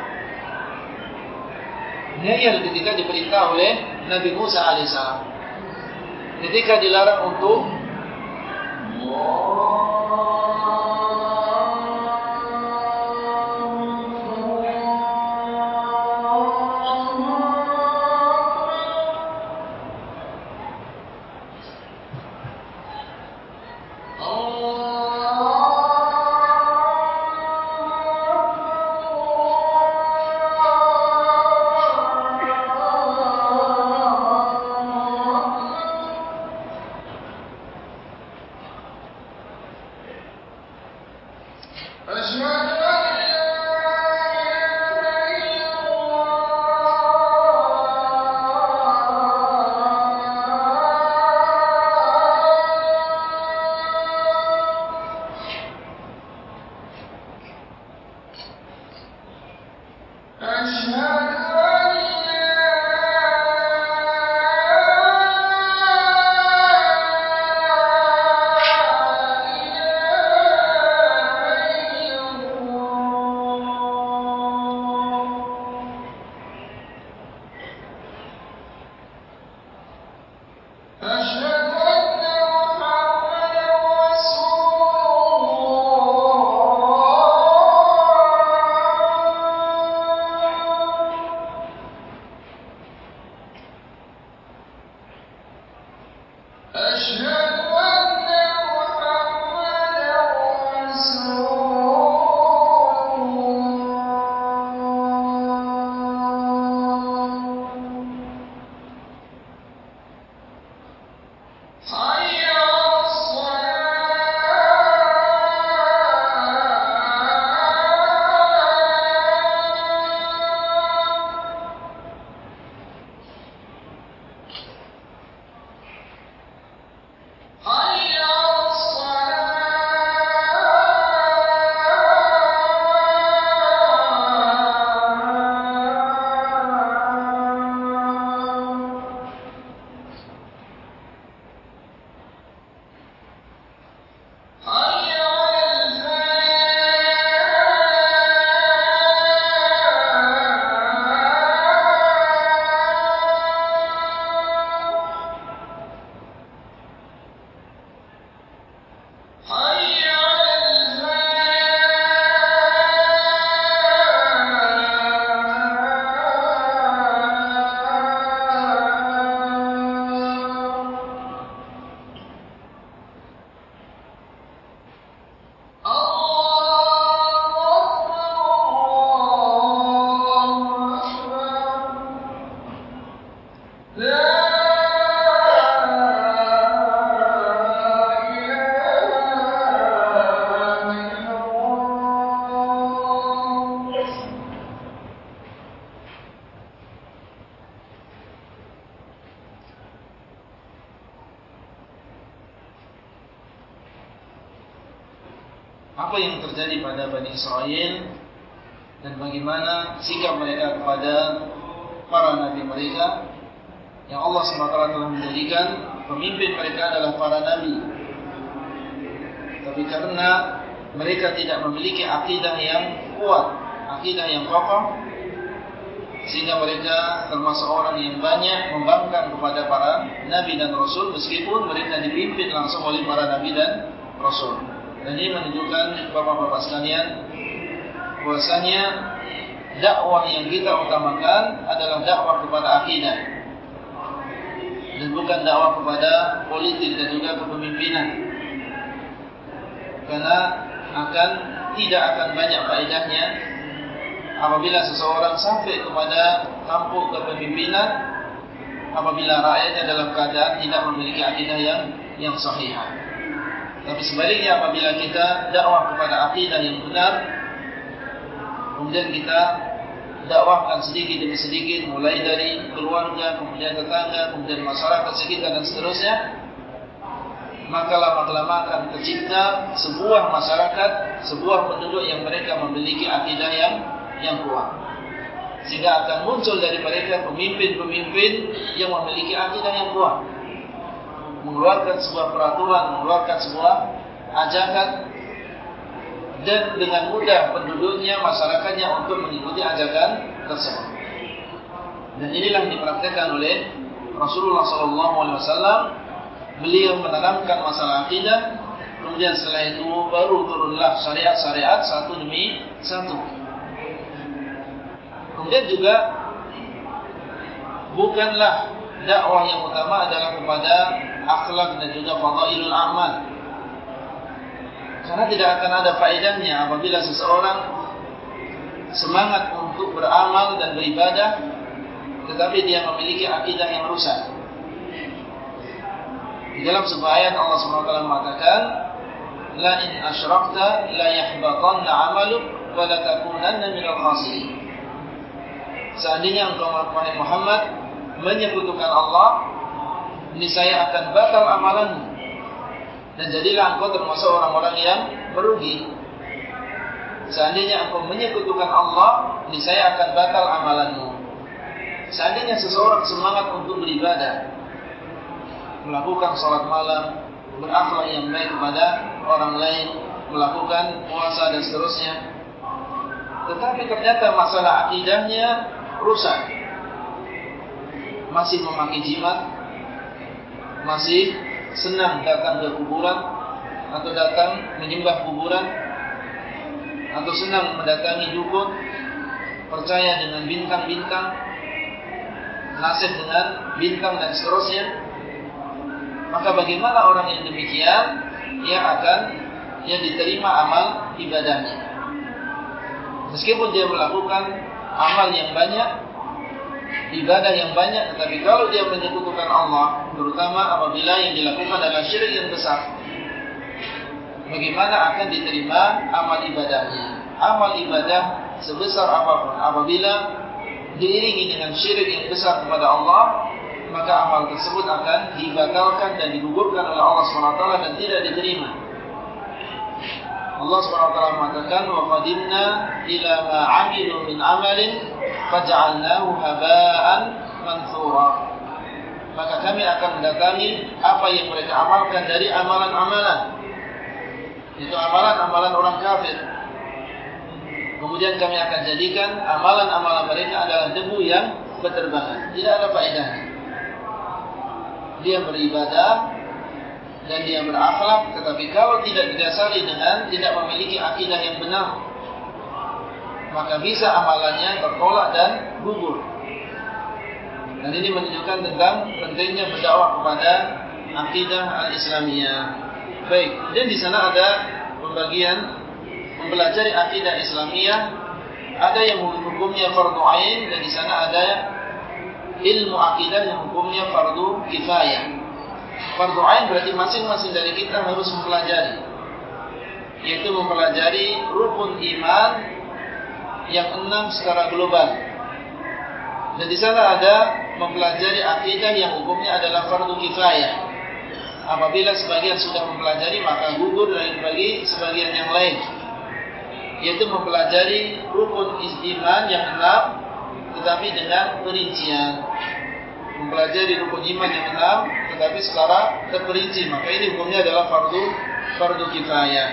Nyayal ketika diperintah oleh Nabi Musa AS ketika dilarang untuk apa kuat akidah yang kokoh. Sehingga mereka termasuk orang yang banyak membangkang kepada para nabi dan rasul meskipun mereka dipimpin langsung oleh para nabi dan rasul. Dan ini menunjukkan bapak-bapak sekalian bahwasanya dakwah yang kita utamakan adalah dakwah kepada akidah. Dan bukan dakwah kepada politik dan juga kepemimpinan. Karena akan tidak akan banyak faedahnya apabila seseorang sampai kepada kampung kepemimpinan apabila rakyatnya dalam keadaan tidak memiliki akidah yang yang sahih. Tapi sebaliknya apabila kita dakwah kepada akidah yang benar Kemudian kita dakwahkan sedikit demi sedikit Mulai dari keluarga, kemudian tetangga, kemudian masyarakat sekitar dan seterusnya Maka lama-lama akan tercipta sebuah masyarakat Sebuah penduduk yang mereka memiliki akidah yang yang kuat Sehingga akan muncul dari mereka pemimpin-pemimpin yang memiliki akidah yang kuat mengeluarkan sebuah peraturan, mengeluarkan sebuah ajakan dan dengan mudah penduduknya, masyarakatnya untuk mengikuti ajakan tersebut. Dan inilah yang dipraktikkan oleh Rasulullah SAW. Beliau menanamkan masalah akidah, kemudian setelah itu baru turunlah syariat-syariat satu demi satu. Kemudian juga bukanlah dakwah yang utama adalah kepada akhlak dan juga fadailul amal. Karena tidak akan ada faedahnya apabila seseorang semangat untuk beramal dan beribadah tetapi dia memiliki akidah yang rusak. Di dalam sebuah ayat Allah SWT mengatakan La in asyrakta la yahbatanna amaluk wa la takunanna minal khasirin. Seandainya engkau Muhammad menyekutukan Allah ini saya akan batal amalanmu dan jadilah engkau termasuk orang-orang yang merugi. Seandainya engkau menyekutukan Allah, ini saya akan batal amalanmu. Seandainya seseorang semangat untuk beribadah, melakukan sholat malam, berakhlak yang baik kepada orang lain, melakukan puasa dan seterusnya, tetapi ternyata masalah akidahnya rusak, masih memakai jimat, masih senang datang ke kuburan atau datang menyembah kuburan atau senang mendatangi dukun, percaya dengan bintang-bintang, nasib dengan bintang dan seterusnya, maka bagaimana orang yang demikian ia akan yang diterima amal ibadahnya. Meskipun dia melakukan amal yang banyak, ibadah yang banyak, tetapi kalau dia menyekutukan Allah, terutama apabila yang dilakukan adalah syirik yang besar, bagaimana akan diterima amal ibadahnya? Amal ibadah sebesar apapun, apabila diiringi dengan syirik yang besar kepada Allah, maka amal tersebut akan dibatalkan dan digugurkan oleh Allah SWT dan tidak diterima. Allah SWT mengatakan وَقَدِمْنَا إِلَى مَا عَمِلُوا مِنْ عَمَلٍ فَجَعَلْنَاهُ هَبَاءً مَنْثُورًا Maka kami akan mendatangi apa yang mereka amalkan dari amalan-amalan. Itu amalan-amalan orang kafir. Kemudian kami akan jadikan amalan-amalan mereka adalah debu yang berterbangan. Tidak ada faedahnya. Dia beribadah dan dia berakhlak tetapi kalau tidak didasari dengan tidak memiliki akidah yang benar maka bisa amalannya tertolak dan gugur. Dan ini menunjukkan tentang pentingnya berdakwah kepada akidah al-islamiyah. Baik dan di sana ada pembagian mempelajari akidah islamiyah. Ada yang hukumnya fardu ain dan di sana ada ilmu akidah yang hukumnya fardu kifayah. Fardu ain berarti masing-masing dari kita harus mempelajari. Yaitu mempelajari rukun iman Yang enam secara global. Dan di sana ada mempelajari akidah yang hukumnya adalah fardu kifayah. Apabila sebagian sudah mempelajari maka gugur dari bagi sebagian yang lain. Yaitu mempelajari rukun iman yang enam Tetapi dengan perincian. Mempelajari rukun iman yang enam tetapi secara terperinci. Maka ini hukumnya adalah fardu fardu kifayah.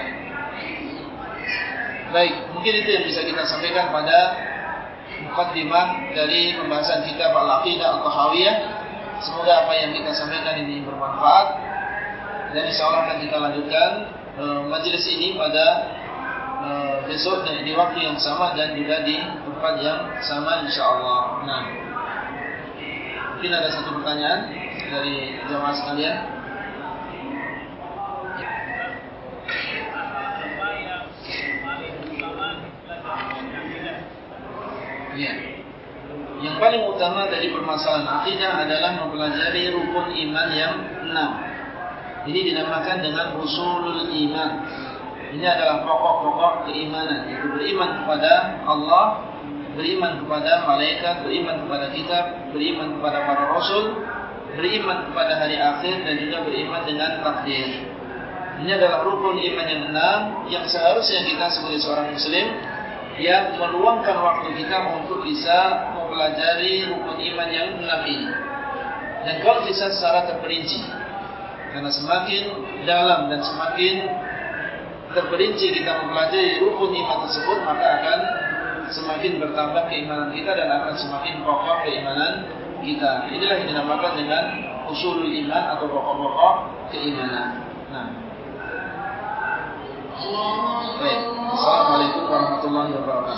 Baik mungkin itu yang bisa kita sampaikan pada mukaddimah dari pembahasan kitab al-aqidah al-tahawiyah semoga apa yang kita sampaikan ini bermanfaat. Dan insyaallah akan kita lanjutkan e, majlis ini pada e, besok dan di waktu yang sama dan juga di tempat yang sama insyaallah nah Mungkin ada satu pertanyaan dari jemaah sekalian. Ya. Yang paling utama dari permasalahan akidah adalah mempelajari rukun iman yang enam. Ini dinamakan dengan usulul iman. Ini adalah pokok-pokok keimanan. Itu beriman kepada Allah beriman kepada malaikat, beriman kepada kitab, beriman kepada para rasul, beriman kepada hari akhir dan juga beriman dengan takdir. Ini adalah rukun iman yang enam yang seharusnya kita sebagai seorang muslim yang meluangkan waktu kita untuk bisa mempelajari rukun iman yang enam ini. Dan kalau bisa secara terperinci. Karena semakin dalam dan semakin terperinci kita mempelajari rukun iman tersebut maka akan semakin bertambah keimanan kita dan akan semakin kokoh keimanan kita. Inilah yang dinamakan dengan usulul iman atau pokok-pokok keimanan. Nah. Baik. Assalamualaikum warahmatullahi wabarakatuh.